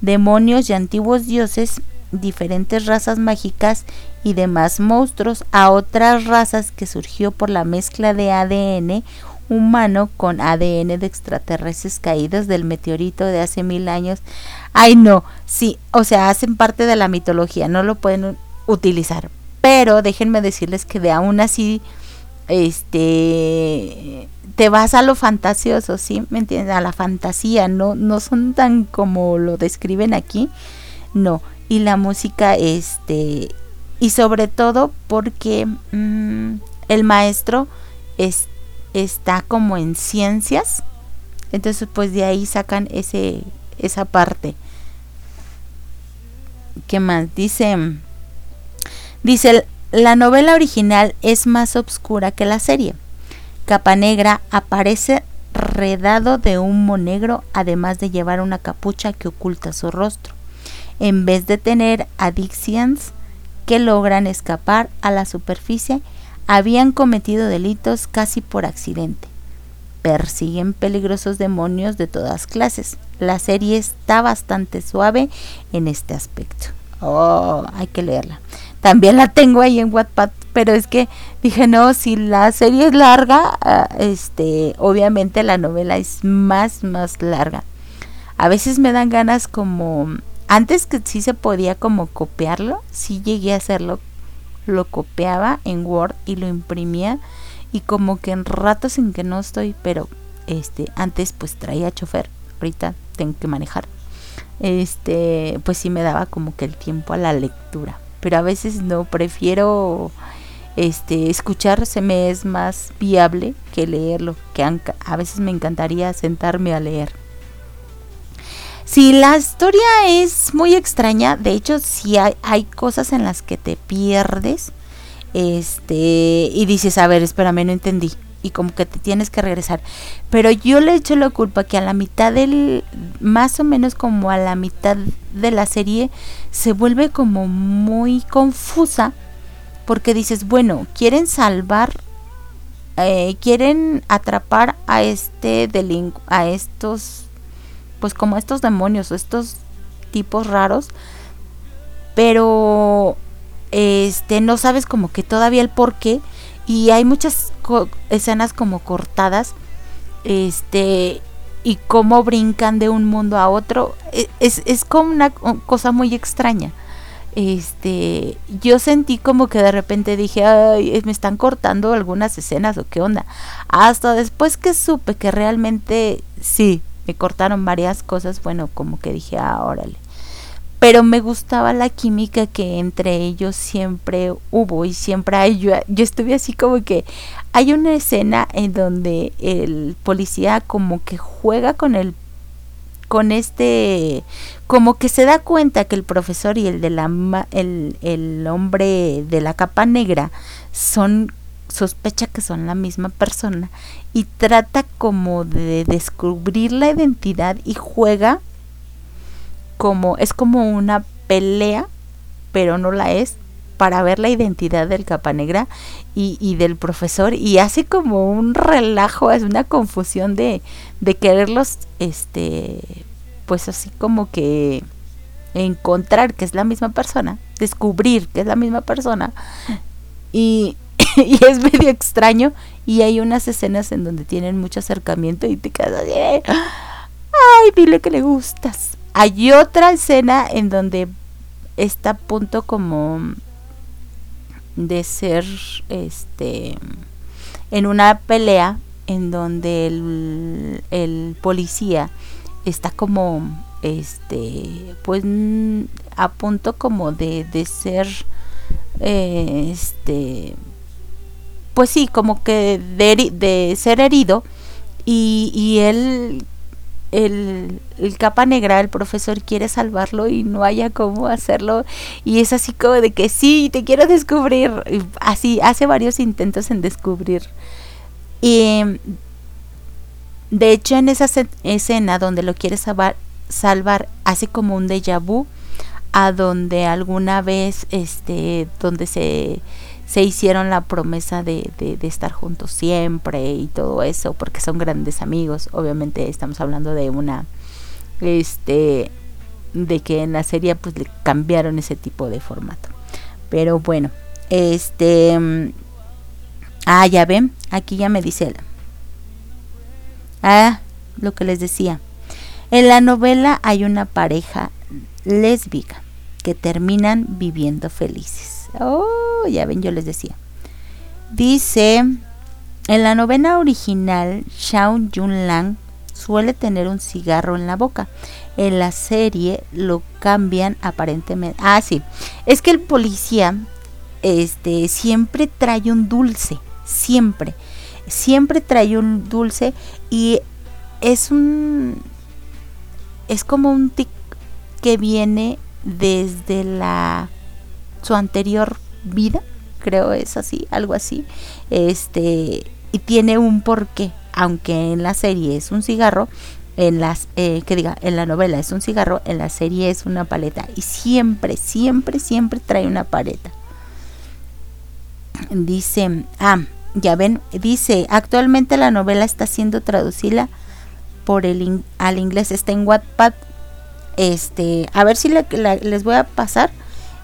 demonios y antiguos dioses, diferentes razas mágicas y demás monstruos a otras razas que surgió por la mezcla de ADN humano con ADN de extraterrestres caídos del meteorito de hace mil años. Ay no, sí, o sea, hacen parte de la mitología, no lo pueden utilizar. Pero déjenme decirles que de aún así, este, te vas a lo fantasioso, ¿sí? ¿Me entiendes? A la fantasía, no, no son tan como lo describen aquí, no. Y la música, este, y sobre todo porque mm, el maestro es, está como en ciencias, entonces pues de ahí sacan ese, esa parte. ¿Qué más? Dice, dice, la novela original es más oscura que la serie. Capa Negra aparece enredado de humo negro, además de llevar una capucha que oculta su rostro. En vez de tener adictions que logran escapar a la superficie, habían cometido delitos casi por accidente. Persiguen peligrosos demonios de todas clases. La serie está bastante suave en este aspecto. Oh, hay que leerla. También la tengo ahí en Wattpad, pero es que dije, no, si la serie es larga, ah, este, obviamente la novela es más, más larga. A veces me dan ganas como, antes que sí se podía como copiarlo, sí llegué a hacerlo, lo copiaba en Word y lo imprimía y como que en ratos en que no estoy, pero este, antes pues traía chofer, ahorita tengo que manejar. Este, pues sí me daba como que el tiempo a la lectura pero a veces no, prefiero este escuchar se me es más viable que leerlo, que a veces me encantaría sentarme a leer. Si la historia es muy extraña, de hecho si hay, hay cosas en las que te pierdes, este, y dices, a ver, espérame, no entendí y como que te tienes que regresar. Pero yo le echo la culpa que a la mitad del, más o menos como a la mitad de la serie, se vuelve como muy confusa porque dices, bueno, quieren salvar, eh, quieren atrapar a este delincu a estos, pues como estos demonios, estos tipos raros, pero este no sabes como que todavía el por qué y hay muchas escenas como cortadas este y cómo brincan de un mundo a otro e, es, es como una cosa muy extraña. Este yo sentí como que de repente dije ay me están cortando algunas escenas o qué onda hasta después que supe que realmente sí me cortaron varias cosas bueno como que dije ah órale pero me gustaba la química que entre ellos siempre hubo y siempre hay. Yo, yo estuve así como que hay una escena en donde el policía como que juega con el con este como que se da cuenta que el profesor y el de la el, el hombre de la capa negra son sospecha que son la misma persona y trata como de descubrir la identidad y juega como, es como una pelea, pero no la es, para ver la identidad del capa negra y, y, del profesor. Y hace como un relajo, es una confusión de, de quererlos, este, pues así como que encontrar que es la misma persona, descubrir que es la misma persona. Y, y es medio extraño y hay unas escenas en donde tienen mucho acercamiento y te quedas así, ay, dile que le gustas. Hay otra escena en donde está a punto como de ser este en una pelea en donde el, policía está como este pues a punto como de, de ser eh, este pues sí como que de, ser herido y, y él el, capa negra, el profesor quiere salvarlo y no haya cómo hacerlo. Y es así como de que sí, te quiero descubrir. así hace varios intentos en descubrir. Y de hecho en esa escena donde lo quiere salvar, salvar hace como un déjà vu a donde alguna vez, este, donde se se hicieron la promesa de, de, estar juntos siempre y todo eso, porque son grandes amigos. Obviamente estamos hablando de una, este, de que en la serie pues le cambiaron ese tipo de formato. Pero bueno, este, ah, ya ven, aquí ya me dice, ah, lo que les decía. En la novela hay una pareja lésbica que terminan viviendo felices. Oh, ya ven, yo les decía. Dice, en la novena original, Shao Yun Lang suele tener un cigarro en la boca. En la serie lo cambian aparentemente. Ah, sí. Es que el policía este siempre trae un dulce, siempre. Siempre trae un dulce y es un es como un tic que viene desde la su anterior vida, creo es así, algo así, este, y tiene un porqué. aunque en la serie es un cigarro, en las eh, que diga en la novela es un cigarro en la serie es una paleta y siempre siempre siempre trae una paleta dice ah ya ven dice actualmente la novela está siendo traducida por el al inglés está en Wattpad este a ver si les voy a pasar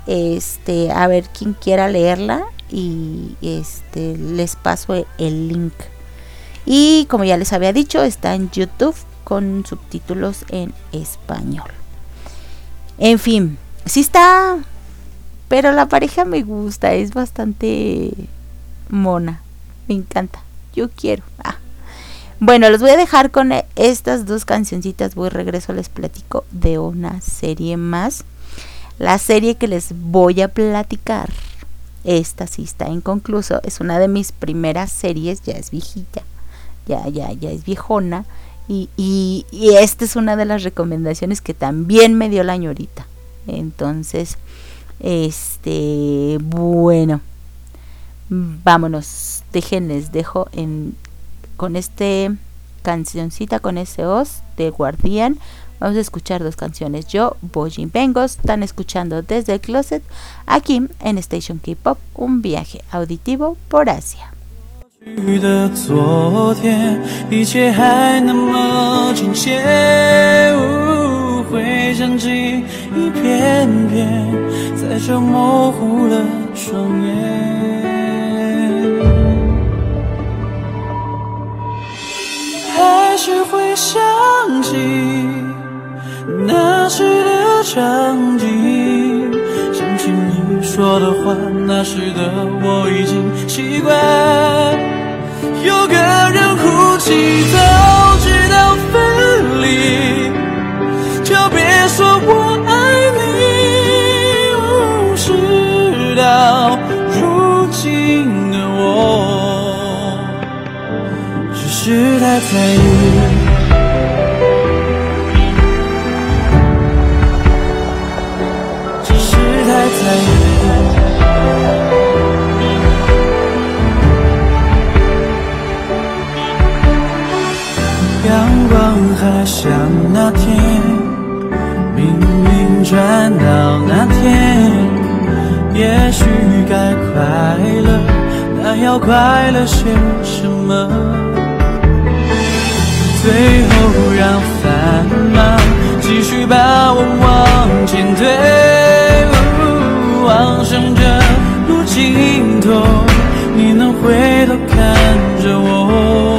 este a ver quien quiera leerla y este les paso el link y como ya les había dicho está en YouTube con subtítulos en español. En fin, sí está, pero la pareja me gusta, es bastante mona, me encanta, yo quiero. Ah. Bueno, los voy a dejar con estas dos cancioncitas, voy regreso, les platico de una serie más. La serie que les voy a platicar, esta sí está inconcluso, es una de mis primeras series, ya es viejita, ya, ya, ya es viejona y, y, esta es una de las recomendaciones que también me dio la ñorita. Entonces, este, bueno, vámonos, déjenles, dejo en, con este cancioncita, con ese os de Guardián. Vamos a escuchar dos canciones. Yo, Bojin Bengos, están escuchando desde el closet aquí en Station K-Pop, un viaje auditivo por Asia. 去的昨天，一切还那么亲切，回想起一片片，在这模糊了双眼，还是会想起 那时的场景，想起你说的话，那时的我已经习惯。有个人哭泣，早知道分离，就别说我爱你。事到如今的我，只是太在意。想那天，命运转到那天，也许该快乐，那要快乐些什么？最后让繁忙继续把我往前推，望向这路尽头，你能回头看着我。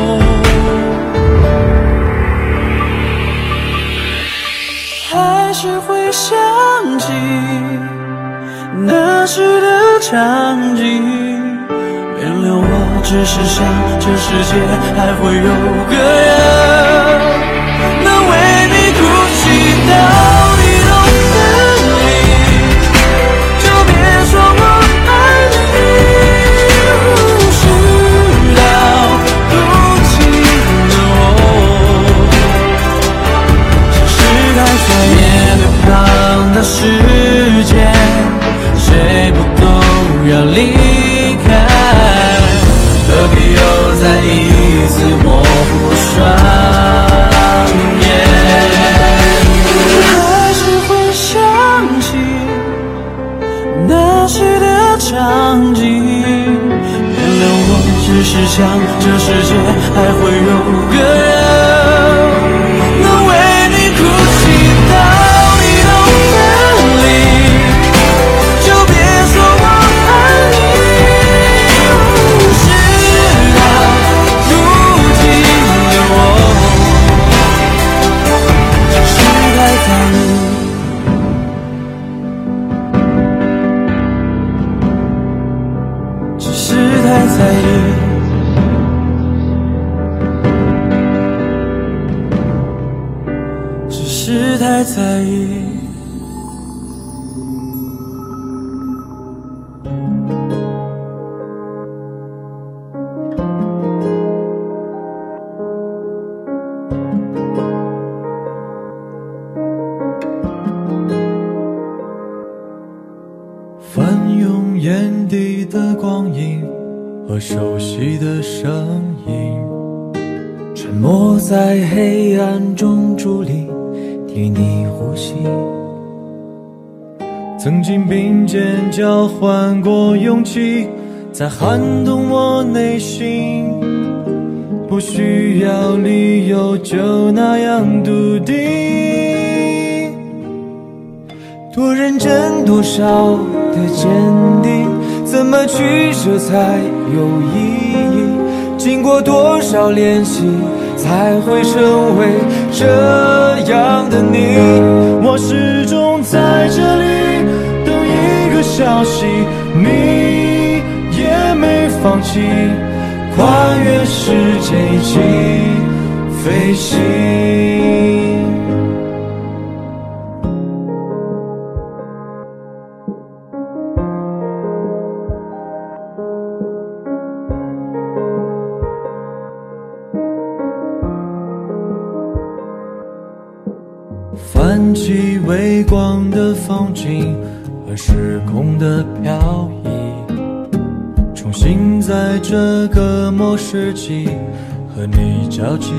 想起那时的场景，原谅我只是想，这世界还会有个人想，这世界勇气，在撼动我内心。不需要理由，就那样笃定。多认真，多少的坚定，怎么取舍才有意义？经过多少练习，才会成为这样的你？我始终在这里等一个消息，你也没放弃。跨越时间一起飞行。泛起微光的风景和时空的漂移。重新在这个末世纪和你交集，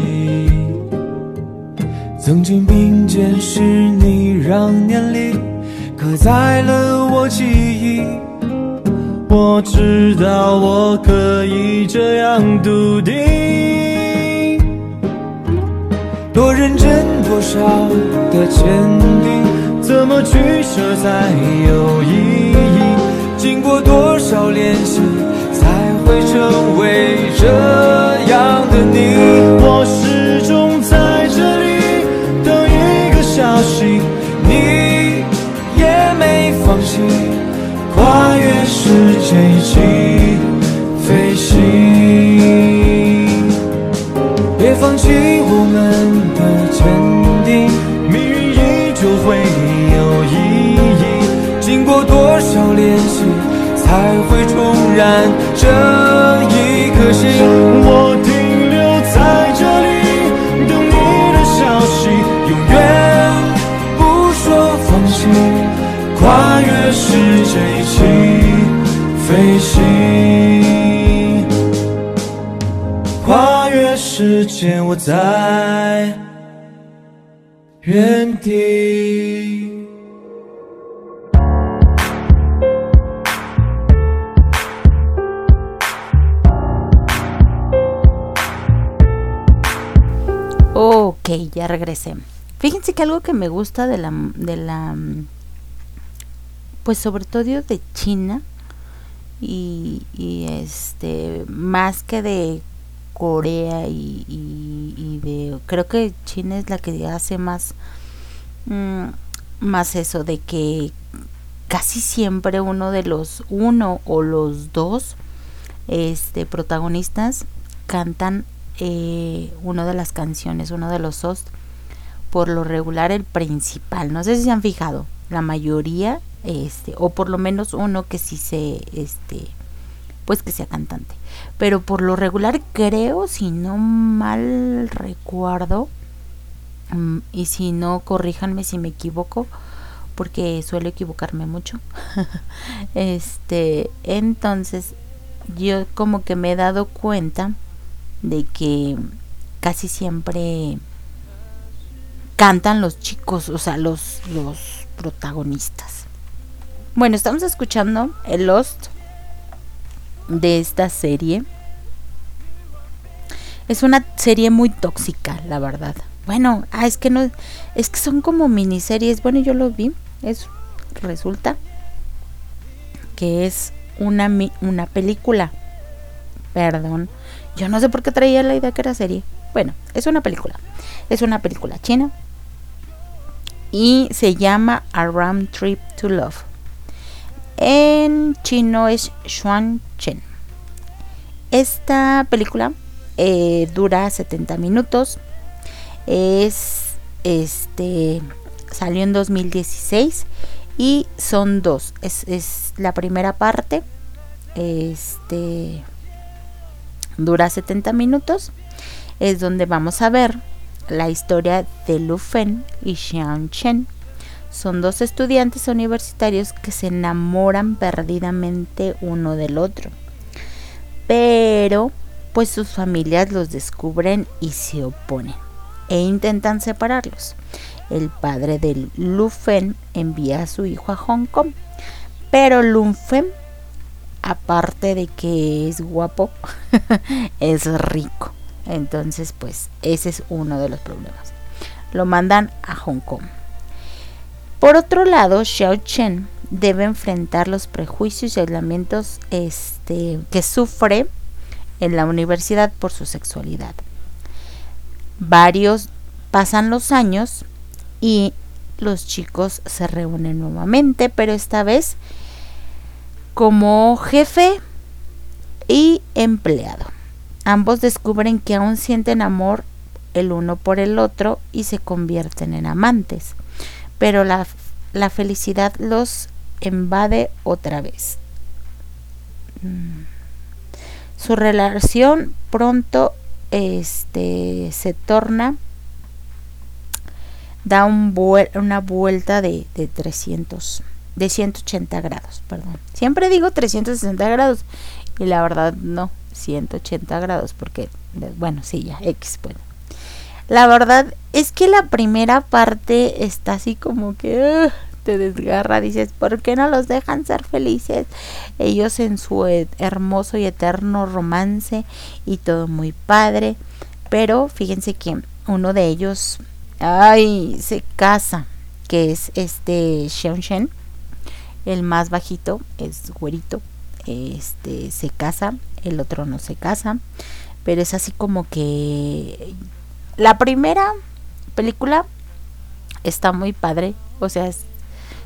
曾经并肩是你让年龄刻在了我记忆。我知道我可以这样笃定，多认真多少的坚定，怎么取舍才有意义？经过多少练习。才会成为这样的你，我始终才会重燃这一颗心。我停留在这里，等你的消息，永远不说放弃，跨越时间一起飞行。跨越时间，我在原地。Ya regresé. Fíjense que algo que me gusta de la, de la, pues sobre todo de China y, este, más que de Corea y, de, creo que China es la que hace más, mm, más eso de que casi siempre uno de los, uno o los dos, este, protagonistas cantan eh, una de las canciones, uno de los hosts, por lo regular el principal. No sé si se han fijado, la mayoría, este, o por lo menos uno que sí se, este, pues que sea cantante. Pero por lo regular creo, si no mal recuerdo, mm, y si no, corríjanme si me equivoco, porque suelo equivocarme mucho. este, entonces, yo como que me he dado cuenta de que casi siempre cantan los chicos, o sea, los, los protagonistas. Bueno, estamos escuchando el Lost de esta serie. Es una serie muy tóxica, la verdad. Bueno, ah, es que no, es que son como miniseries. Bueno, yo lo vi. Es resulta que es una una película. Perdón, yo no sé por qué traía la idea que era serie. Bueno, es una película. Es una película china. Y se llama A Round Trip to Love. En chino es Xuan Chen. Esta película eh, dura 70 minutos. Es este salió en 2016 y son dos. Es, es la primera parte. Este dura 70 minutos, es donde vamos a ver la historia de Lu Fen y Xiang Chen. Son dos estudiantes universitarios que se enamoran perdidamente uno del otro. Pero pues sus familias los descubren y se oponen e intentan separarlos. El padre de Lu Fen envía a su hijo a Hong Kong, pero Lu Fen, aparte de que es guapo, es rico. Entonces, pues ese es uno de los problemas. Lo mandan a Hong Kong. Por otro lado, Xiao Chen debe enfrentar los prejuicios y aislamientos este, que sufre en la universidad por su sexualidad. Varios pasan los años y los chicos se reúnen nuevamente, pero esta vez como jefe y empleado. Ambos descubren que aún sienten amor el uno por el otro y se convierten en amantes, pero la, la felicidad los invade otra vez. Mm. Su relación pronto este, se torna, da un una vuelta de, de 300, de 180 grados, perdón. Siempre digo 360 grados y la verdad no, 180 grados porque, bueno, sí, ya, X, bueno. La verdad es que la primera parte está así como que te desgarra, dices, ¿por qué no los dejan ser felices? Ellos en su hermoso y eterno romance y todo muy padre, pero fíjense que uno de ellos, ay, se casa, que es este Xiao Shen, el más bajito, es güerito, este se casa, el otro no se casa, pero es así como que la primera película está muy padre, o sea,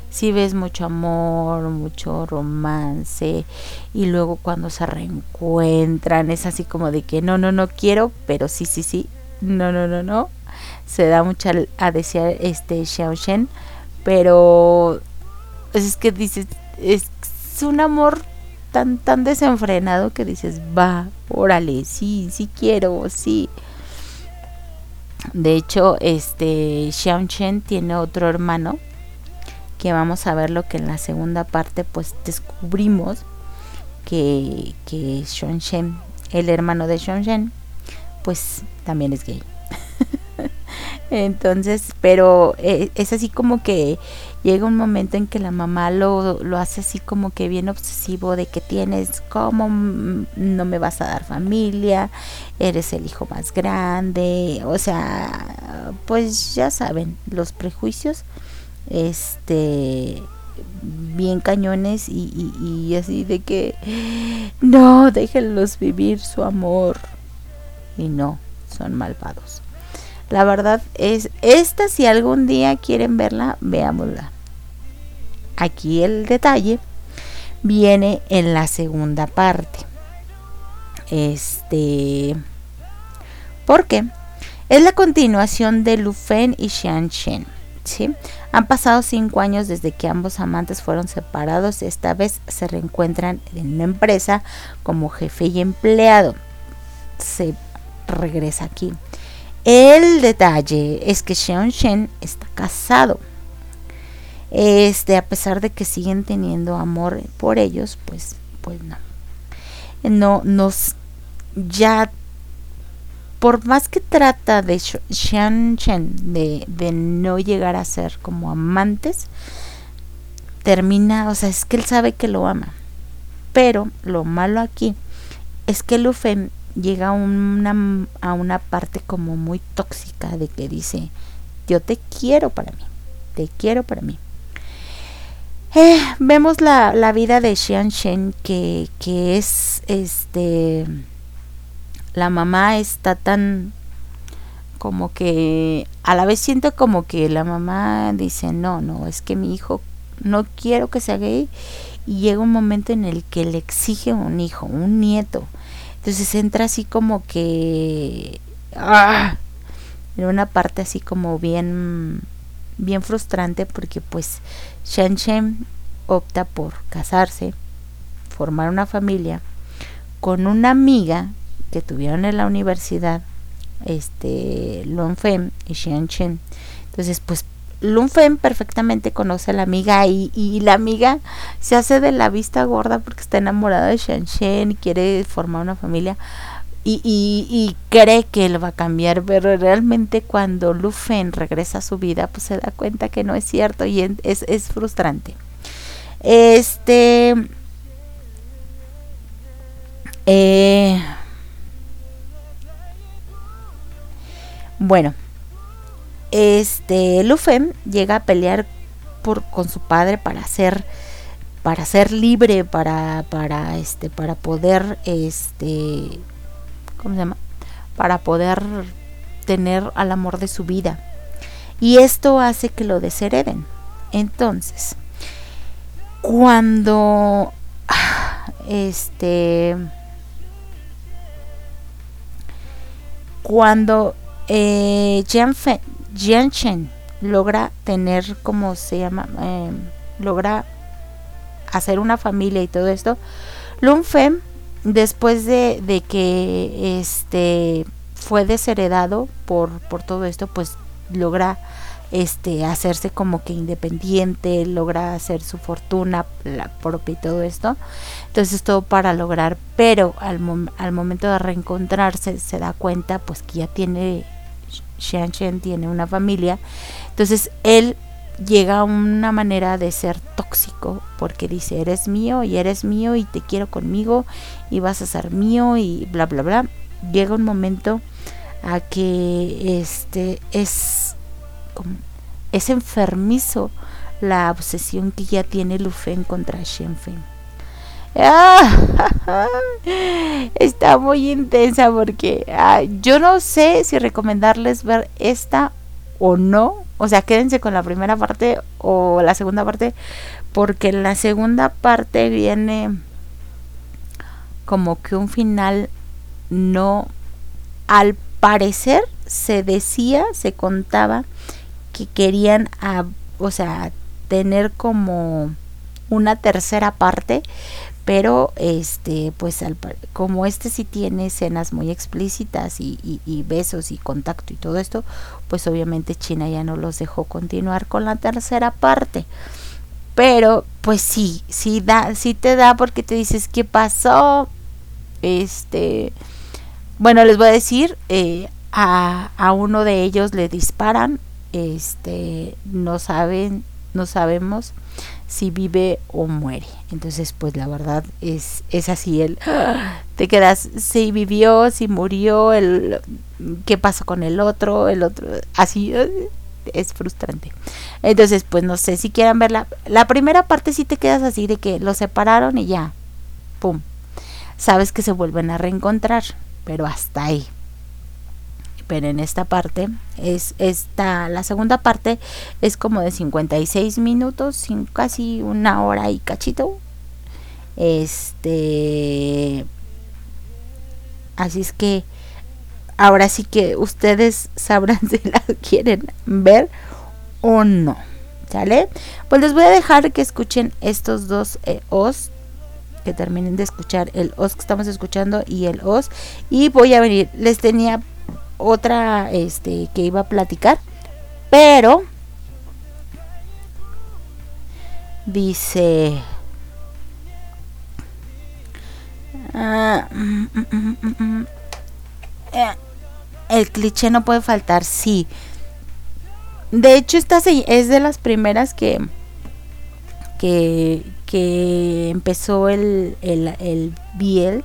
si ves mucho amor, mucho romance y luego cuando se reencuentran es así como de que no, no, no quiero, pero sí, sí, sí, no, no, no, no. Se da mucho a desear este Xiao Shen, pero es que dices, es un amor tan, tan desenfrenado que dices, va, órale, sí, sí quiero, sí. De hecho, este Xiao tiene otro hermano que vamos a ver lo que en la segunda parte pues descubrimos que, que Shen, el hermano de Sean Shen, pues también es gay. Entonces, pero eh, es así como que llega un momento en que la mamá lo, lo hace así como que bien obsesivo de que tienes, como no me vas a dar familia? Eres el hijo más grande, o sea, pues ya saben, los prejuicios este bien cañones y, así de que no, déjenlos vivir su amor y no, son malvados. La verdad es, esta si algún día quieren verla, veámosla. Aquí el detalle viene en la segunda parte. Este, ¿por qué? Es la continuación de Lufen y Xian Shen. Han pasado cinco años desde que ambos amantes fueron separados esta vez se reencuentran en una empresa como jefe y empleado. Se regresa aquí. El detalle es que Sean Shen está casado. Este, a pesar de que siguen teniendo amor por ellos, pues, pues no. No, nos ya por más que trata de Xian Chen de, no llegar a ser como amantes, termina, o sea, es que él sabe que lo ama. Pero lo malo aquí es que Lufen llega a una, a una parte como muy tóxica de que dice, yo te quiero para mí, te quiero para mí. Eh, vemos la, la, vida de Xian que, que es este la mamá está tan como que a la vez siento como que la mamá dice, no, no, es que mi hijo no quiero que sea gay y llega un momento en el que le exige un hijo, un nieto. Entonces entra así como que ¡ah! en una parte así como bien bien frustrante porque pues Shen Shen opta por casarse, formar una familia con una amiga que tuvieron en la universidad, este, Lun Fem y Xian Chen. Entonces, pues Lun Fem perfectamente conoce a la amiga y, y, la amiga se hace de la vista gorda porque está enamorada de Xian Chen y quiere formar una familia. Y, y, cree que él va a cambiar, pero realmente cuando Lufen regresa a su vida, pues se da cuenta que no es cierto y es, es frustrante. Este. Eh, bueno, este Lufen llega a pelear por, con su padre para ser para ser libre, para, para este, para poder este ¿cómo se llama? Para poder tener al amor de su vida. Y esto hace que lo deshereden. Entonces, cuando este cuando eh, Jian, logra tener como se llama eh, logra hacer una familia y todo esto Lun Feng después de, que este fue desheredado por, por todo esto, pues logra este hacerse como que independiente, logra hacer su fortuna propia y todo esto. Entonces todo para lograr, pero al, al momento de reencontrarse se da cuenta pues que ya tiene Xian Shen tiene una familia. Entonces él llega una manera de ser tóxico porque dice eres mío y eres mío y te quiero conmigo y vas a ser mío y bla bla bla llega un momento a que este es es enfermizo la obsesión que ya tiene Lufen contra Shenfen. Ah, está muy intensa porque ah, yo no sé si recomendarles ver esta o no o sea, quédense con la primera parte o la segunda parte, porque en la segunda parte viene como que un final no, al parecer se decía, se contaba que querían, o sea, tener como una tercera parte, pero este pues como este sí tiene escenas muy explícitas y, y, besos y contacto y todo esto pues obviamente China ya no los dejó continuar con la tercera parte. Pero pues sí sí da sí te da porque te dices qué pasó este bueno les voy a decir eh, a, a uno de ellos le disparan este no saben no sabemos si vive o muere. Entonces, pues la verdad es, es así, el, te quedas, si vivió, si murió, el, qué pasó con el otro, el otro, así es frustrante. Entonces, pues no sé si quieran verla. La primera parte sí te quedas así de que lo separaron y ya, pum. Sabes que se vuelven a reencontrar, pero hasta ahí pero en esta parte es esta la segunda parte es como de 56 minutos sin casi una hora y cachito este así es que ahora sí que ustedes sabrán si la quieren ver o no ¿sale? pues les voy a dejar que escuchen estos dos eh, os que terminen de escuchar el os que estamos escuchando y el os y voy a venir les tenía otra este que iba a platicar, pero dice ah, mm, mm, mm, eh, el cliché no puede faltar, sí. De hecho, esta es de las primeras que que, que empezó el, el, el Biel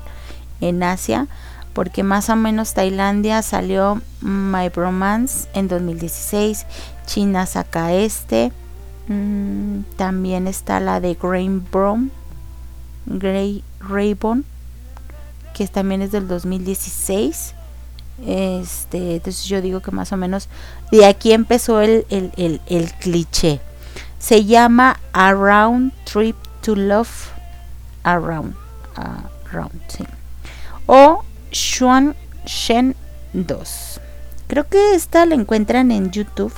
en Asia porque más o menos Tailandia salió My Bromance en 2016, China saca este, mm, también está la de Grain Brom, Grey Raybon, que también es del 2016. Este, entonces yo digo que más o menos de aquí empezó el, el, cliché. Se llama Around Trip to Love. Around. Around, sí. O Xuan Shen 2. Creo que esta la encuentran en YouTube.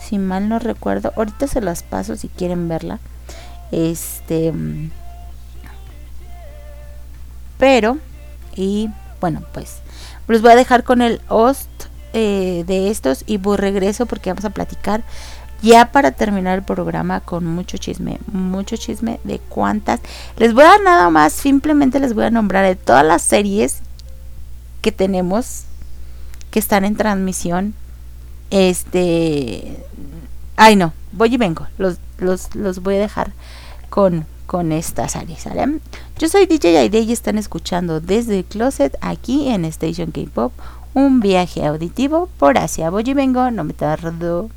Si mal no recuerdo. Ahorita se las paso si quieren verla. Este. Pero. Y bueno, pues. Los voy a dejar con el host eh, de estos. Y voy regreso porque vamos a platicar. Ya para terminar el programa con mucho chisme, mucho chisme de cuántas. Les voy a dar nada más, simplemente les voy a nombrar de todas las series que tenemos que están en transmisión. Este. Ay, no, voy y vengo. Los, los, los voy a dejar con, con esta serie, ¿sale? Yo soy DJ Aide y están escuchando desde el closet aquí en Station K-Pop un viaje auditivo por Asia. Voy y vengo, no me tardo.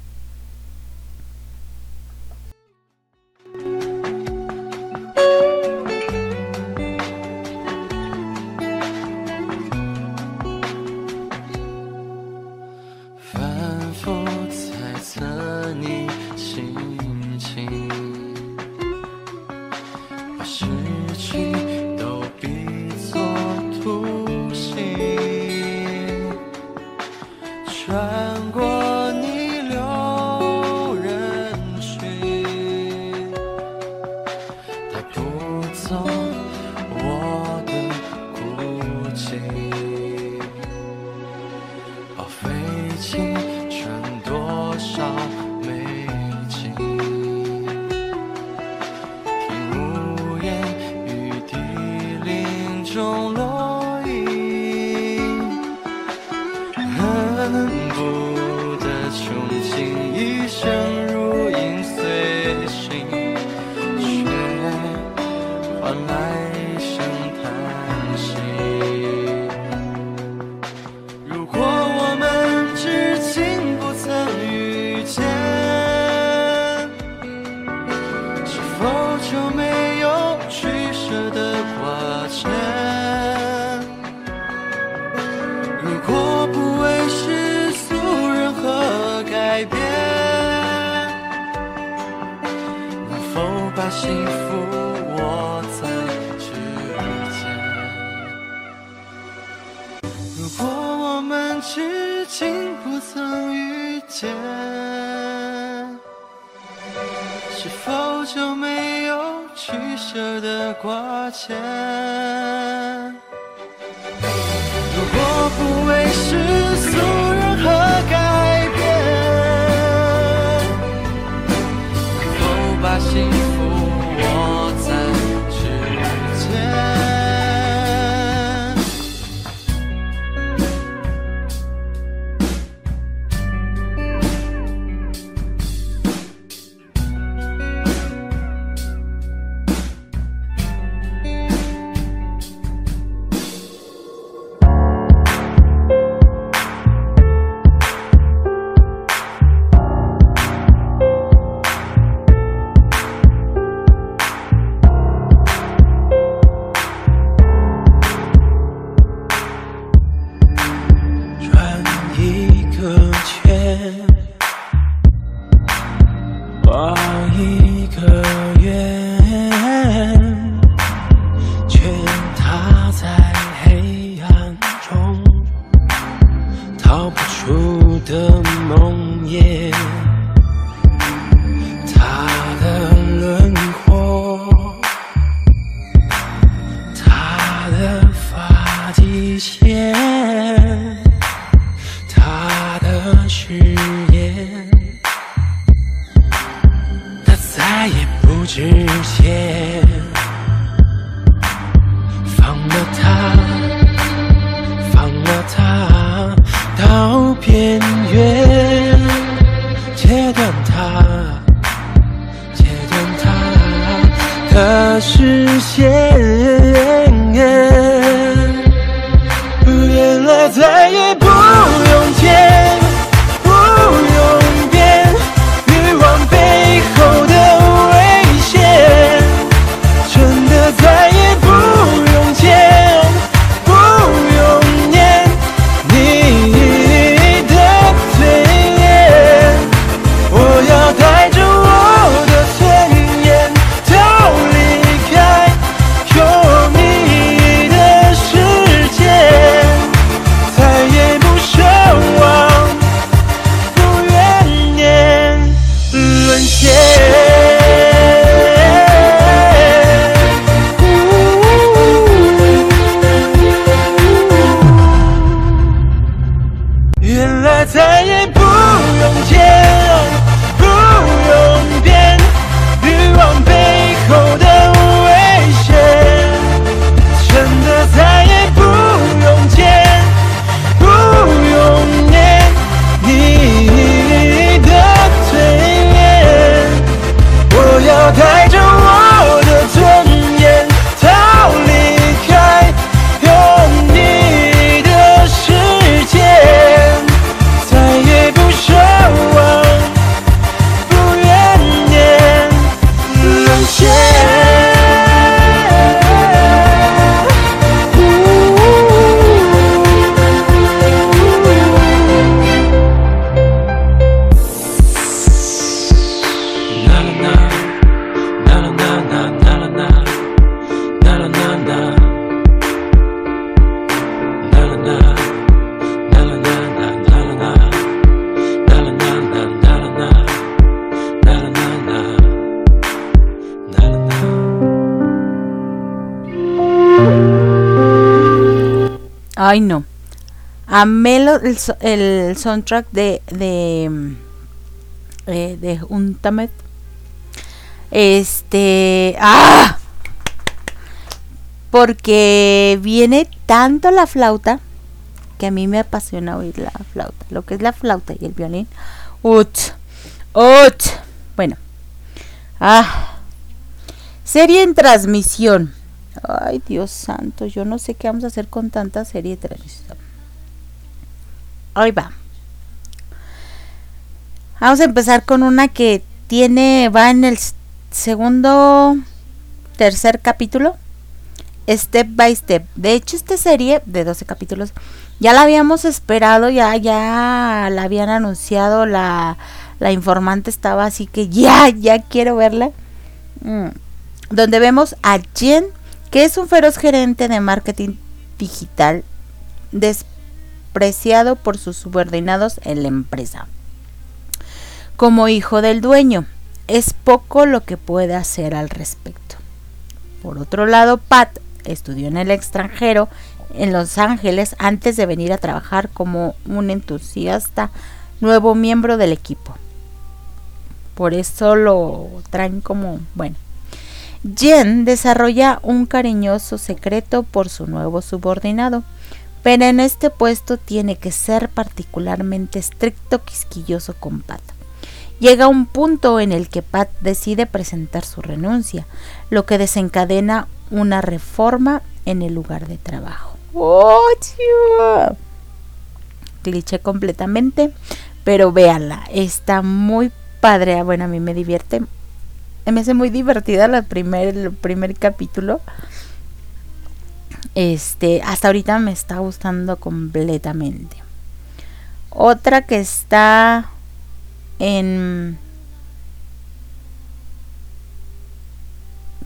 are here. El, soundtrack de de, eh, de Untamed. Este, ¡ah! Porque viene tanto la flauta que a mí me apasiona oír la flauta, lo que es la flauta y el violín. Ut, ut. Bueno. Ah. Serie en transmisión. Ay, Dios santo, yo no sé qué vamos a hacer con tanta serie de transmisión. Ahí va. Vamos a empezar con una que tiene, va en el segundo, tercer capítulo. Step by Step. De hecho, esta serie de 12 capítulos ya la habíamos esperado, ya, ya la habían anunciado, la, la informante estaba así que ya, ya quiero verla. Mm. Donde vemos a Jen, que es un feroz gerente de marketing digital, por sus subordinados en la empresa. Como hijo del dueño, es poco lo que puede hacer al respecto. Por otro lado, Pat estudió en el extranjero, en Los Ángeles, antes de venir a trabajar como un entusiasta nuevo miembro del equipo. Por eso lo traen como, bueno. Jen desarrolla un cariñoso secreto por su nuevo subordinado, pero en este puesto tiene que ser particularmente estricto, quisquilloso con Pat. Llega un punto en el que Pat decide presentar su renuncia, lo que desencadena una reforma en el lugar de trabajo. ¡Oh, Cliché completamente, pero véanla, está muy padre. Bueno, a mí me divierte. Me hace muy divertida la primer, el primer capítulo. Este, hasta ahorita me está gustando completamente. Otra que está en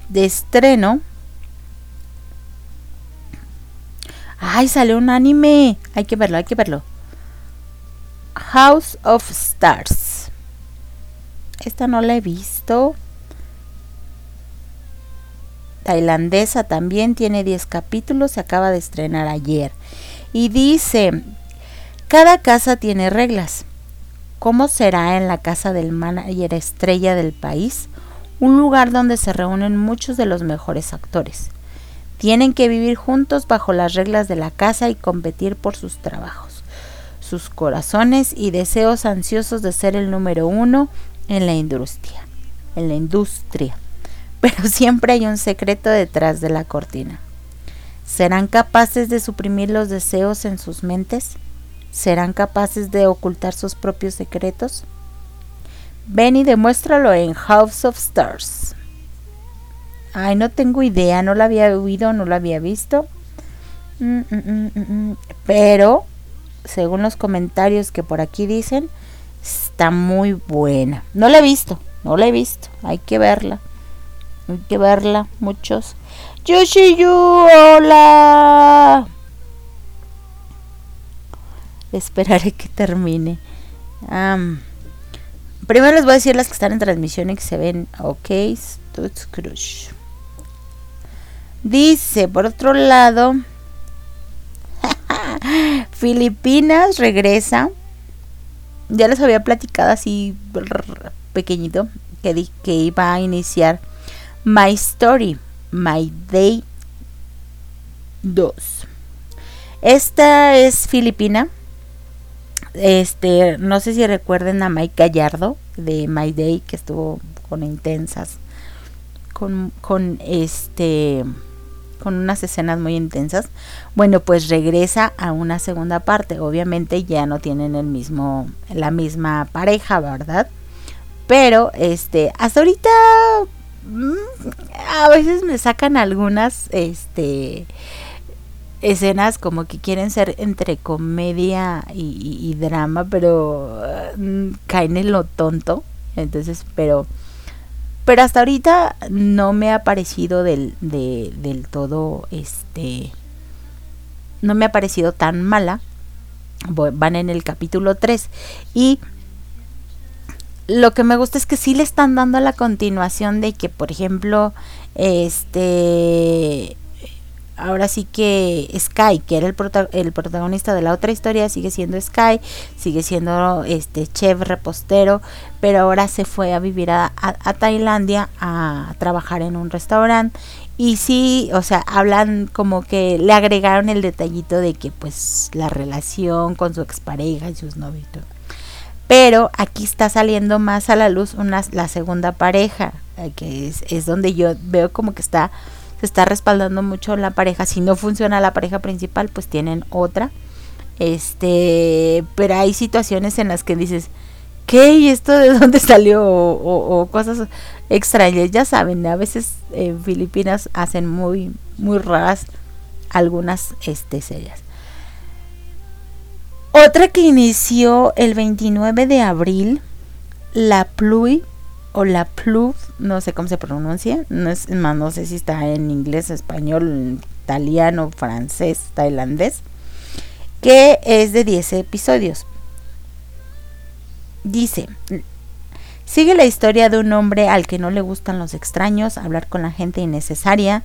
de estreno. Ay, sale un anime. Hay que verlo, hay que verlo. House of Stars. Esta no la he visto. Tailandesa también tiene 10 capítulos, se acaba de estrenar ayer. Y dice, cada casa tiene reglas. ¿Cómo será en la casa del manager estrella del país? Un lugar donde se reúnen muchos de los mejores actores. Tienen que vivir juntos bajo las reglas de la casa y competir por sus trabajos, sus corazones y deseos ansiosos de ser el número uno en la industria. En la industria. Pero siempre hay un secreto detrás de la cortina. ¿Serán capaces de suprimir los deseos en sus mentes? ¿Serán capaces de ocultar sus propios secretos? Ven y demuéstralo en House of Stars. Ay, no tengo idea, no la había oído, no la había visto. Mm, mm, mm, Pero, según los comentarios que por aquí dicen, está muy buena. No la he visto, no la he visto. Hay que verla. Hay que verla, muchos. Yoshiyu, hola esperaré que termine. primero les voy a decir las que están en transmisión y que se ven ok. Crush. Dice, por otro lado, Filipinas regresa. Ya les había platicado así pequeñito que, que iba a iniciar My Story, My Day 2. Esta es filipina este, no sé si recuerden a Mike Gallardo de My Day que estuvo con intensas, con, con este, con unas escenas muy intensas. Bueno, pues regresa a una segunda parte. Obviamente ya no tienen el mismo, la misma pareja, ¿verdad? Pero, este, hasta ahorita a veces me sacan algunas, este, escenas como que quieren ser entre comedia y, drama, pero mm, caen en lo tonto. Entonces, pero pero hasta ahorita no me ha parecido del, del todo, este, no me ha parecido tan mala. Van en el capítulo 3 y lo que me gusta es que sí le están dando la continuación de que, por ejemplo, este ahora sí que Sky, que era el, el protagonista de la otra historia, sigue siendo Sky, sigue siendo este chef repostero, pero ahora se fue a vivir a, Tailandia a trabajar en un restaurante. Y sí, o sea, hablan como que le agregaron el detallito de que pues la relación con su expareja y sus novios. Pero aquí está saliendo más a la luz una, la segunda pareja, eh, que es, es donde yo veo como que está se está respaldando mucho la pareja. Si no funciona la pareja principal, pues tienen otra. Este, pero hay situaciones en las que dices, ¿qué? ¿Y esto de dónde salió? O, cosas extrañas. Ya saben, a veces en Filipinas hacen muy, muy raras algunas este, series. Otra que inició el 29 de abril, La Pluie o la Plouf, no sé cómo se pronuncia, no, es, más, no sé si está en inglés, español, italiano, francés, tailandés, que es de 10 episodios. Dice, sigue la historia de un hombre al que no le gustan los extraños, hablar con la gente innecesaria.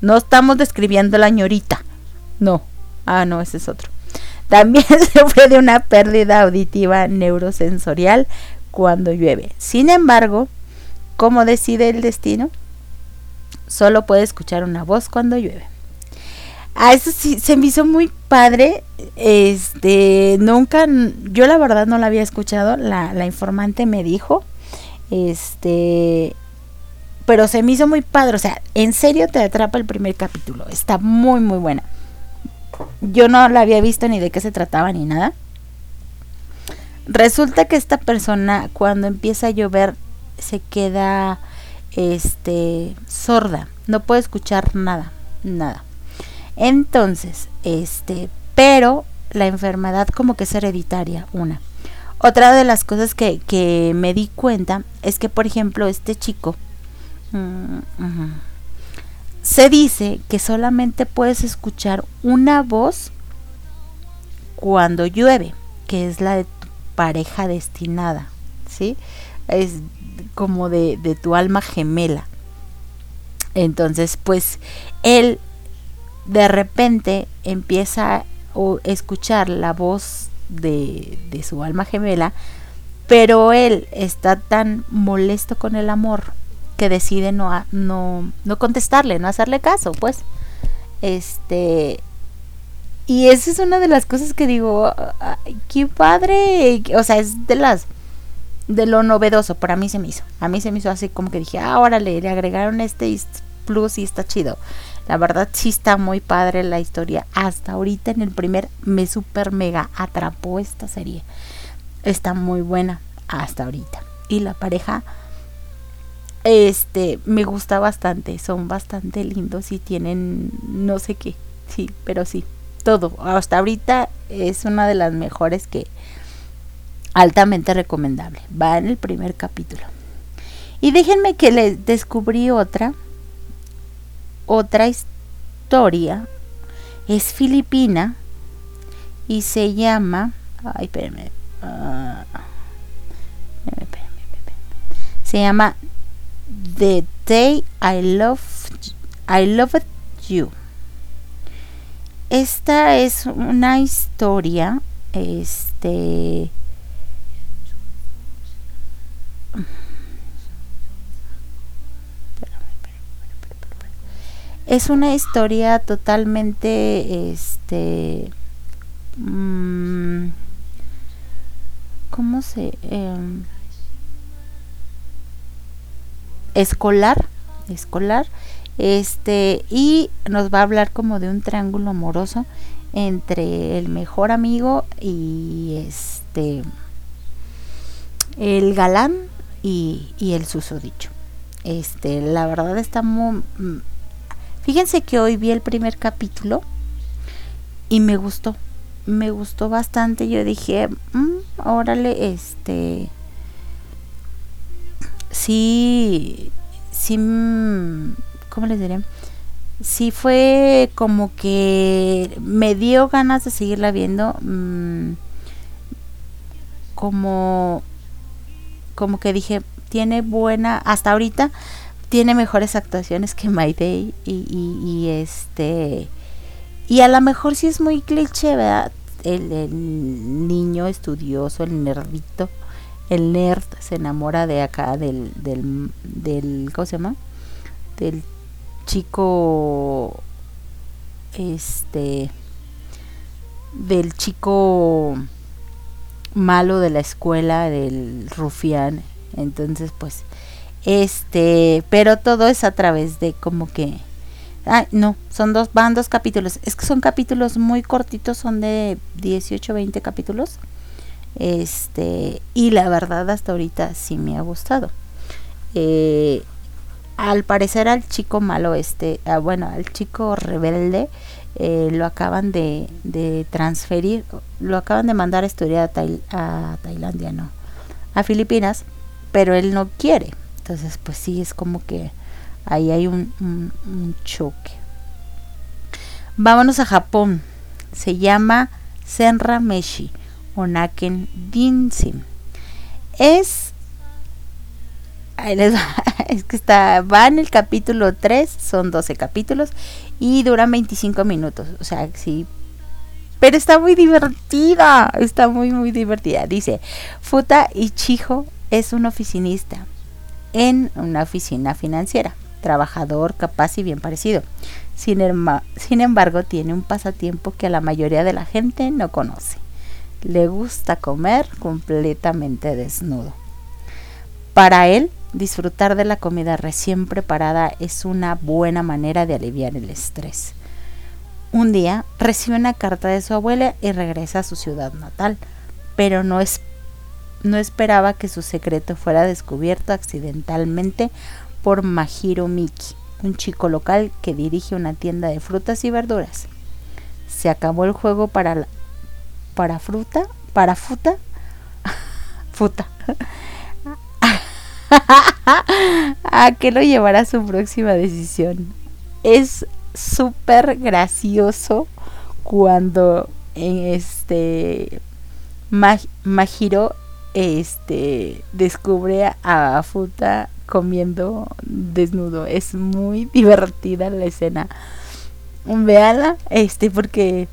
No estamos describiendo la ñorita, no, ah, no, ese es otro. También sufre de una pérdida auditiva neurosensorial cuando llueve. Sin embargo, ¿cómo decide el destino? Solo puede escuchar una voz cuando llueve. A ah, eso sí, se me hizo muy padre. Este, nunca, yo la verdad no la había escuchado. La, la informante me dijo. Este, pero se me hizo muy padre. O sea, en serio te atrapa el primer capítulo. Está muy, muy buena. Yo no la había visto ni de qué se trataba ni nada. Resulta que esta persona cuando empieza a llover se queda este sorda, no puede escuchar nada, nada. Entonces, este, pero la enfermedad como que es hereditaria, una. Otra de las cosas que, que me di cuenta es que, por ejemplo, este chico mm, se dice que solamente puedes escuchar una voz cuando llueve, que es la de pareja destinada, ¿sí? Es como de, tu alma gemela. Entonces, pues él de repente empieza a escuchar la voz de, su alma gemela, pero él está tan molesto con el amor que decide no, no, no contestarle, no hacerle caso, pues. Este, y esa es una de las cosas que digo, qué padre, o sea, es de las de lo novedoso, para mí se me hizo. A mí se me hizo así como que dije, ah, órale, le agregaron este plus y está chido. La verdad sí está muy padre la historia. Hasta ahorita en el primer me super mega atrapó esta serie. Está muy buena hasta ahorita. Y la pareja este me gusta bastante, son bastante lindos y tienen no sé qué. Sí, pero sí, todo. Hasta ahorita es una de las mejores que altamente recomendable. Va en el primer capítulo. Y déjenme que les descubrí otra. Otra historia. Es filipina. Y se llama. Ay, espérenme. Uh, se llama The Day I Love I Loved You. Esta es una historia, este, es una historia totalmente, este, mmm, ¿cómo se? Eh, escolar, escolar este, y nos va a hablar como de un triángulo amoroso entre el mejor amigo y este el galán y, y el susodicho. Este, la verdad está muy mm, fíjense que hoy vi el primer capítulo y me gustó. Me gustó bastante. Yo dije, mm, órale, este sí sí mm, ¿cómo les diré? Sí fue como que me dio ganas de seguirla viendo. Mm, como, como que dije, tiene buena, hasta ahorita tiene mejores actuaciones que My Day y, y, este y a lo mejor sí es muy cliché, ¿verdad? El, el, niño estudioso, el nerdito, el nerd se enamora de acá del, del, del ¿cómo se llama? Del chico este del chico malo de la escuela del rufián. Entonces pues este pero todo es a través de como que ah, no son dos van dos capítulos. Es que son capítulos muy cortitos son de 18 20 capítulos este y la verdad hasta ahorita sí me ha gustado eh, al parecer al chico malo este ah, bueno al chico rebelde eh, lo acaban de, transferir, lo acaban de mandar a estudiar a, Tailandia, no, a Filipinas, pero él no quiere. Entonces, pues sí, es como que ahí hay un, un, choque. Vámonos a Japón. Se llama Senra Meshi Onaken Dinsim. Es es que está, va en el capítulo 3, son 12 capítulos y duran 25 minutos, o sea, sí. Pero está muy divertida, está muy, muy divertida. Dice, Futa Ichijo es un oficinista en una oficina financiera, trabajador, capaz y bien parecido. Sin, sin embargo, tiene un pasatiempo que a la mayoría de la gente no conoce. Le gusta comer completamente desnudo. Para él, Disfrutar de la comida recién preparada es una buena manera de aliviar el estrés. Un día recibe una carta de su abuela y regresa a su ciudad natal, pero no, es, no esperaba que su secreto fuera descubierto accidentalmente por Mahiro Miki, un chico local que dirige una tienda de frutas y verduras. Se acabó el juego para para fruta, para futa, futa. a qué lo llevará su próxima decisión. Es súper gracioso cuando en este Majiro este descubre a Futa comiendo desnudo. Es muy divertida la escena. Véanla, este, porque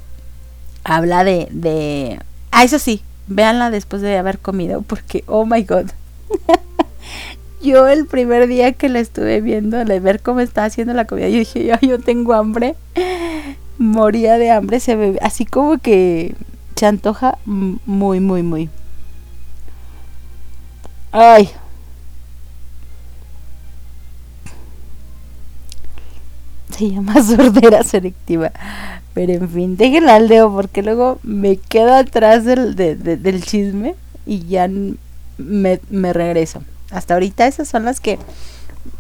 habla de, de. Ah, eso sí, véanla después de haber comido, porque oh my god. yo el primer día que la estuve viendo, de ver cómo estaba haciendo la comida, yo dije, yo, yo tengo hambre. Moría de hambre, se así como que se antoja muy, muy, muy. Ay. Se llama sordera selectiva. Pero en fin, déjenla al dedo porque luego me quedo atrás del, del chisme y ya me, me regreso. Hasta ahorita esas son las que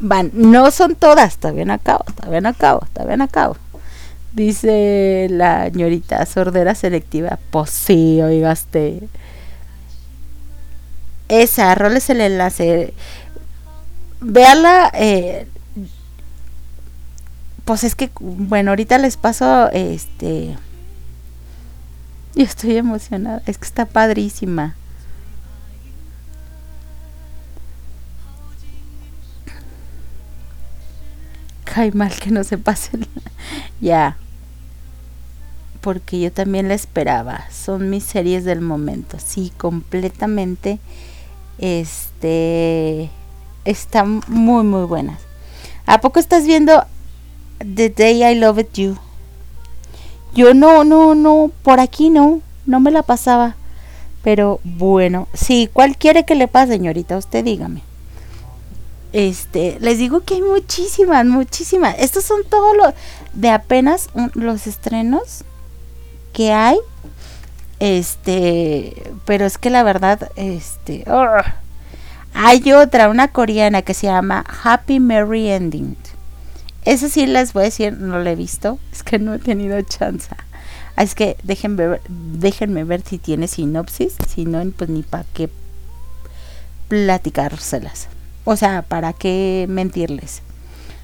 van. No son todas, todavía no acabo, todavía no acabo, todavía no acabo. Dice la señorita sordera selectiva. Pues sí, oigaste. Esa, roles el enlace. Véala. Eh, pues es que, bueno, ahorita les paso este. Yo estoy emocionada. Es que está padrísima. cae mal que no se pase. ya. Porque yo también la esperaba. Son mis series del momento. Sí, completamente. Este. Están muy, muy buenas. ¿A poco estás viendo The Day I Loved You? Yo no, no, no. Por aquí no. No me la pasaba. Pero bueno. Sí, ¿cuál quiere que le pase, señorita? Usted dígame. Este, les digo que hay muchísimas, muchísimas. Estos son todos los de apenas los estrenos que hay. Este, pero es que la verdad, este, hay otra, una coreana que se llama Happy Merry Ending. Esa sí les voy a decir, no la he visto, es que no he tenido chance. Es que déjenme ver, déjenme ver si tiene sinopsis, si no, pues ni para qué platicárselas. O sea, ¿para qué mentirles?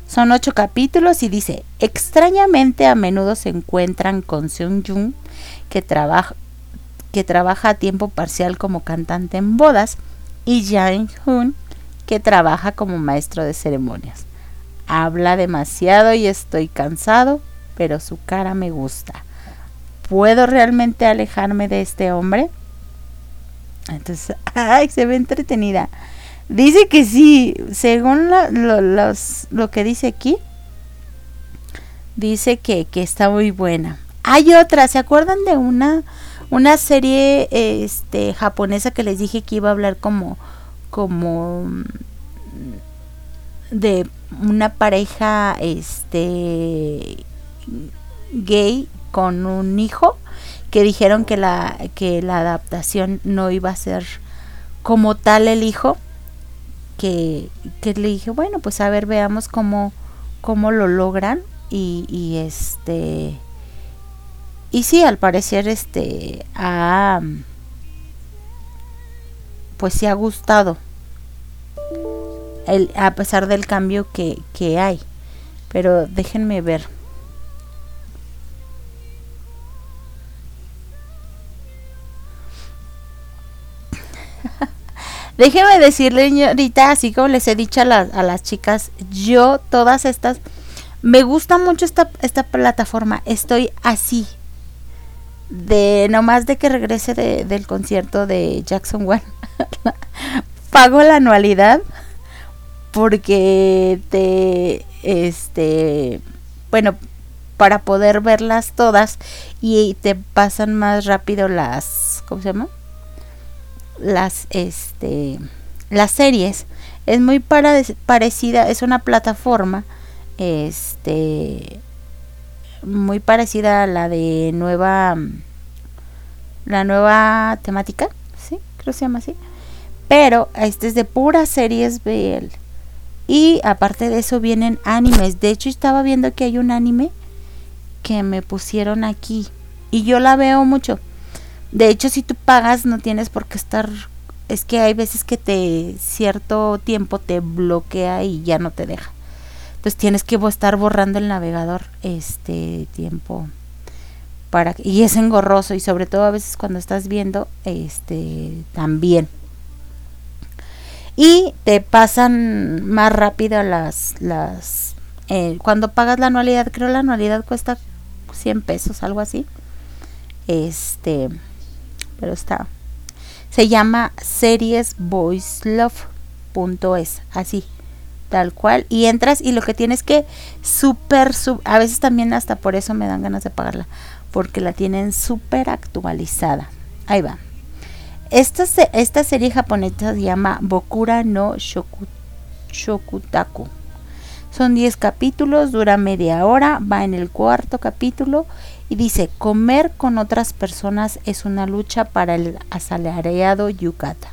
Son ocho capítulos y dice, extrañamente a menudo se encuentran con Seung Jung, que trabaja, que trabaja a tiempo parcial como cantante en bodas, y Jang Hoon, que trabaja como maestro de ceremonias. Habla demasiado y estoy cansado, pero su cara me gusta. ¿Puedo realmente alejarme de este hombre? Entonces, ay, se ve entretenida. Dice que sí, según lo, que dice aquí, dice que, que, está muy buena. Hay otra, ¿se acuerdan de una, una serie este, japonesa que les dije que iba a hablar como, como de una pareja este gay con un hijo que dijeron que la que la adaptación no iba a ser como tal el hijo que, que le dije bueno pues a ver veamos cómo cómo lo logran y, y este y sí al parecer este ha pues se ha gustado a pesar del cambio que, que hay. Pero déjenme ver. Déjenme decirle, señorita, así como les he dicho a, a, las chicas, yo todas estas, me gusta mucho esta, esta plataforma, estoy así, de nomás de que regrese de, del concierto de Jackson One, pago la anualidad porque te este bueno para poder verlas todas y te pasan más rápido las ¿cómo se llama? las este las series. Es muy parecida es una plataforma este muy parecida a la de nueva la nueva temática sí creo que se llama así. Pero este es de puras series BL y aparte de eso vienen animes. De hecho estaba viendo que hay un anime que me pusieron aquí. Y yo la veo mucho. De hecho si tú pagas no tienes por qué estar... Es que hay veces que te cierto tiempo te bloquea y ya no te deja. Entonces tienes que estar borrando el navegador este tiempo para y es engorroso y sobre todo a veces cuando estás viendo este también y te pasan más rápido las las eh, cuando pagas la anualidad creo la anualidad cuesta 100 pesos algo así. Este pero está. Se llama series es así tal cual. Y entras y lo que tienes que súper a veces también hasta por eso me dan ganas de pagarla porque la tienen súper actualizada. Ahí va esta, serie japonesa se llama Bokura no Shokutaku. Son 10 capítulos, dura media hora, va en el cuarto capítulo y dice, comer con otras personas es una lucha para el asalariado Yukata,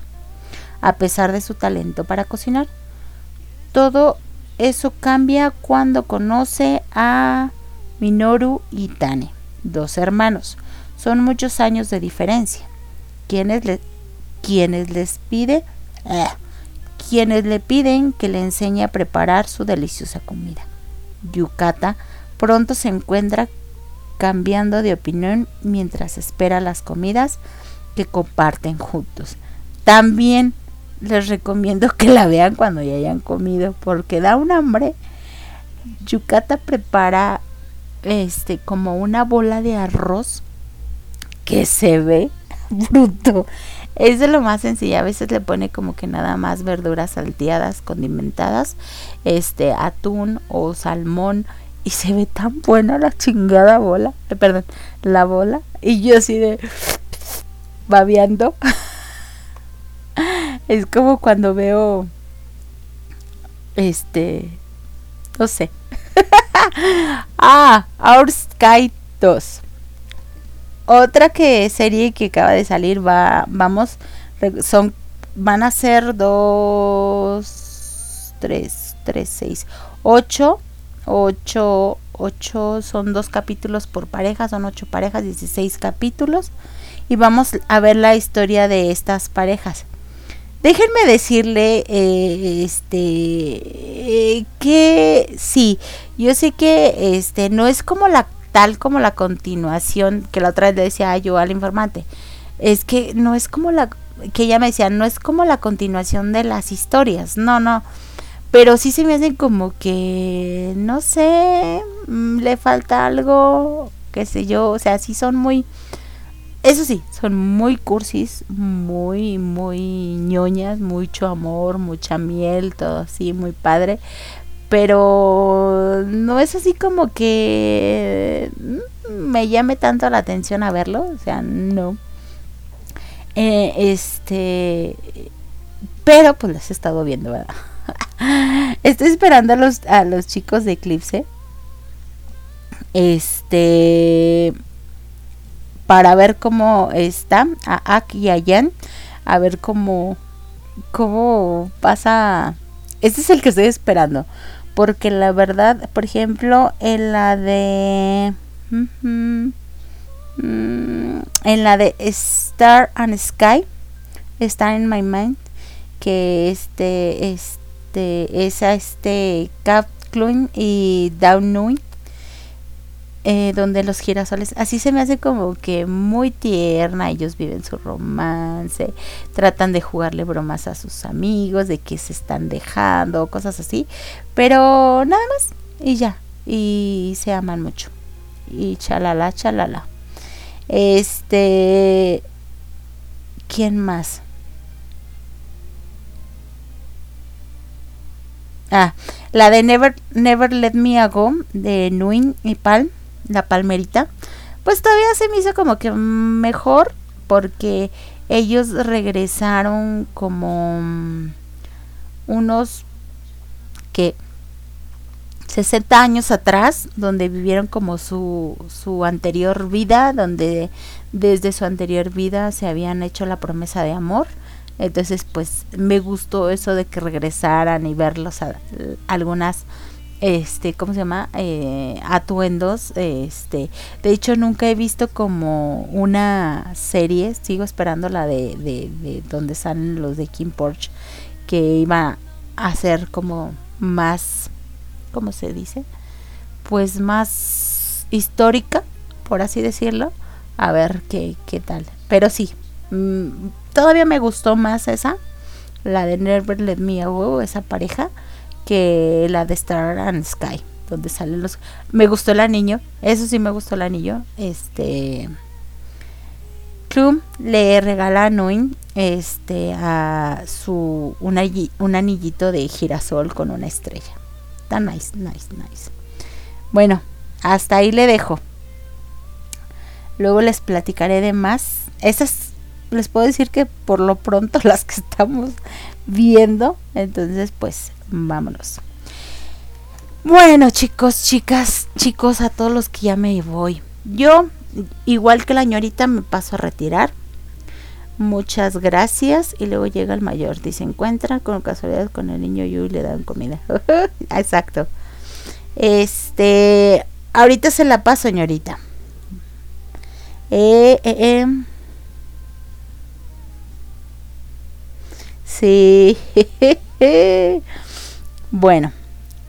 a pesar de su talento para cocinar. Todo eso cambia cuando conoce a Minoru y Tane, dos hermanos. Son muchos años de diferencia quienes le, quienes les pide, eh, quienes le piden que le enseñe a preparar su deliciosa comida. Yukata pronto se encuentra cambiando de opinión mientras espera las comidas que comparten juntos. También les recomiendo que la vean cuando ya hayan comido porque da un hambre. Yukata prepara este como una bola de arroz que se ve bruto. Es de lo más sencillo. A veces le pone como que nada más verduras salteadas, condimentadas, este, atún o salmón. Y se ve tan buena la chingada bola. Eh, perdón, la bola. Y yo así de babeando. es como cuando veo. Este. No sé. ah, Our Sky 2. Otra que serie que acaba de salir va, vamos, son, van a ser dos, tres, tres, seis, ocho, ocho, ocho, son dos capítulos por pareja, son ocho parejas, 16 capítulos y vamos a ver la historia de estas parejas. Déjenme decirle, eh, este, eh, que sí, yo sé que, este, no es como la tal como la continuación que la otra vez le decía yo al informante. Es que no es como la que ella me decía, no es como la continuación de las historias, no, no. pero sí se me hacen como que, no sé, mm, le falta algo, qué sé yo, o sea, sí son muy, eso sí, son muy cursis, muy, muy ñoñas, mucho amor, mucha miel, todo así, muy padre, pero no es así como que mm, me llame tanto la atención a verlo, o sea, no. Eh, este, pero pues las he estado viendo, ¿verdad? Estoy esperando a los, a los chicos de Eclipse. Este. Para ver cómo está. A Ak y a Jan. A ver cómo. Cómo pasa. Este es el que estoy esperando. Porque la verdad, por ejemplo, en la de. Mm, en la de Star and Sky. Está en My Mind. Que este. este es este Cap y Down eh, donde los girasoles, así se me hace como que muy tierna, ellos viven su romance, tratan de jugarle bromas a sus amigos, de que se están dejando, cosas así, pero nada más, y ya, y se aman mucho, y chalala, chalala. Este, ¿quién más? Ah, la de Never, Never Let Me Go de Nuin y Palm, la palmerita. Pues todavía se me hizo como que mejor porque ellos regresaron como mm, unos que 60 años atrás, donde vivieron como su, su anterior vida, donde desde su anterior vida se habían hecho la promesa de amor entonces, pues me gustó eso de que regresaran y verlos a, algunas este, ¿cómo se llama? Eh, atuendos, este, de hecho nunca he visto como una serie, sigo esperando la de, de, de donde salen los de Kim Porch, que iba a ser como más, ¿cómo se dice? Pues más histórica, por así decirlo, a ver qué, qué tal, pero sí, mm, todavía me gustó más esa, la de Never Let Me Go, esa pareja, que la de Star and Sky, donde salen los... Me gustó el anillo, eso sí me gustó el anillo. Este... Club le regala a Noin este, a su, un, un anillito de girasol con una estrella. Está nice, nice, nice. Bueno, hasta ahí le dejo. Luego les platicaré de más. Esas les puedo decir que por lo pronto las que estamos viendo. Entonces, pues, vámonos. Bueno, chicos, chicas, chicos, a todos los que ya me voy. Yo, igual que la ñorita, me paso a retirar. Muchas gracias. Y luego llega el mayor. Dice, encuentra con casualidad con el niño y le dan comida. Exacto. Este, ahorita se la paso, señorita. Eh, eh, eh. Sí. bueno,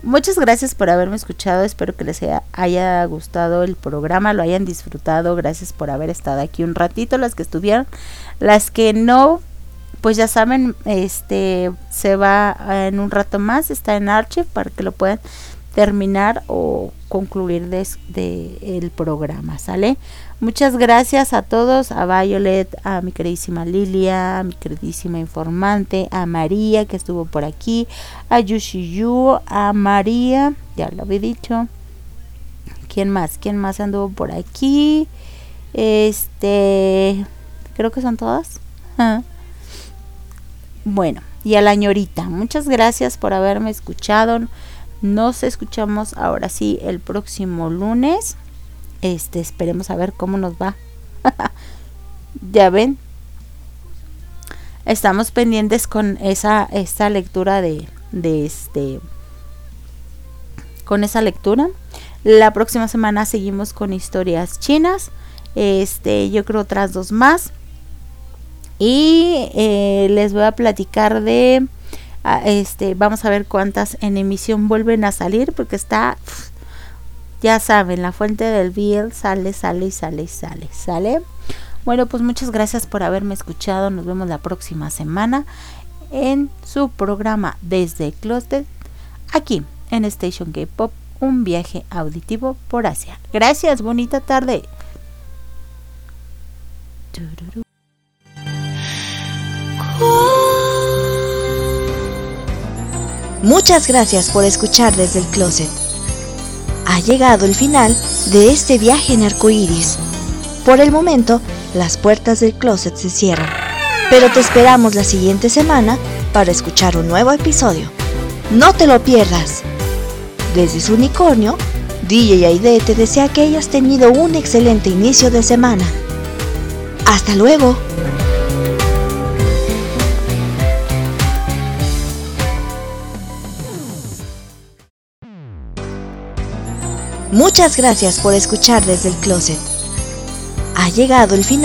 muchas gracias por haberme escuchado. Espero que les haya, gustado el programa, lo hayan disfrutado. Gracias por haber estado aquí un ratito, las que estuvieron. Las que no, pues ya saben, este se va en un rato más, está en Archive para que lo puedan terminar o concluir de el programa, ¿sale? Muchas gracias a todos, a Violet, a mi queridísima Lilia, a mi queridísima informante, a María que estuvo por aquí, a Yushiyu, a María, ya lo había dicho. ¿Quién más? ¿Quién más anduvo por aquí? Este, creo que son todas. Bueno, y a la ñorita, muchas gracias por haberme escuchado. Nos escuchamos ahora sí el próximo lunes. Este, esperemos a ver cómo nos va. ya ven. Estamos pendientes con esa esta lectura de de este con esa lectura. La próxima semana seguimos con historias chinas. Este, yo creo otras dos más. Y eh, les voy a platicar de ah, este, vamos a ver cuántas en emisión vuelven a salir porque está ya saben, la fuente del biel sale, sale y sale y sale, ¿sale? Bueno, pues muchas gracias por haberme escuchado. Nos vemos la próxima semana en su programa Desde Closet aquí en Station K-Pop, un viaje auditivo por Asia. Gracias, bonita tarde. Muchas gracias por escuchar desde el closet. Ha llegado el final de este viaje en arcoíris. Por el momento, las puertas del closet se cierran, pero te esperamos la siguiente semana para escuchar un nuevo episodio. No te lo pierdas. Desde su unicornio, DJ Aide te desea que hayas tenido un excelente inicio de semana. Hasta luego. Muchas gracias por escuchar desde el closet. Ha llegado el final.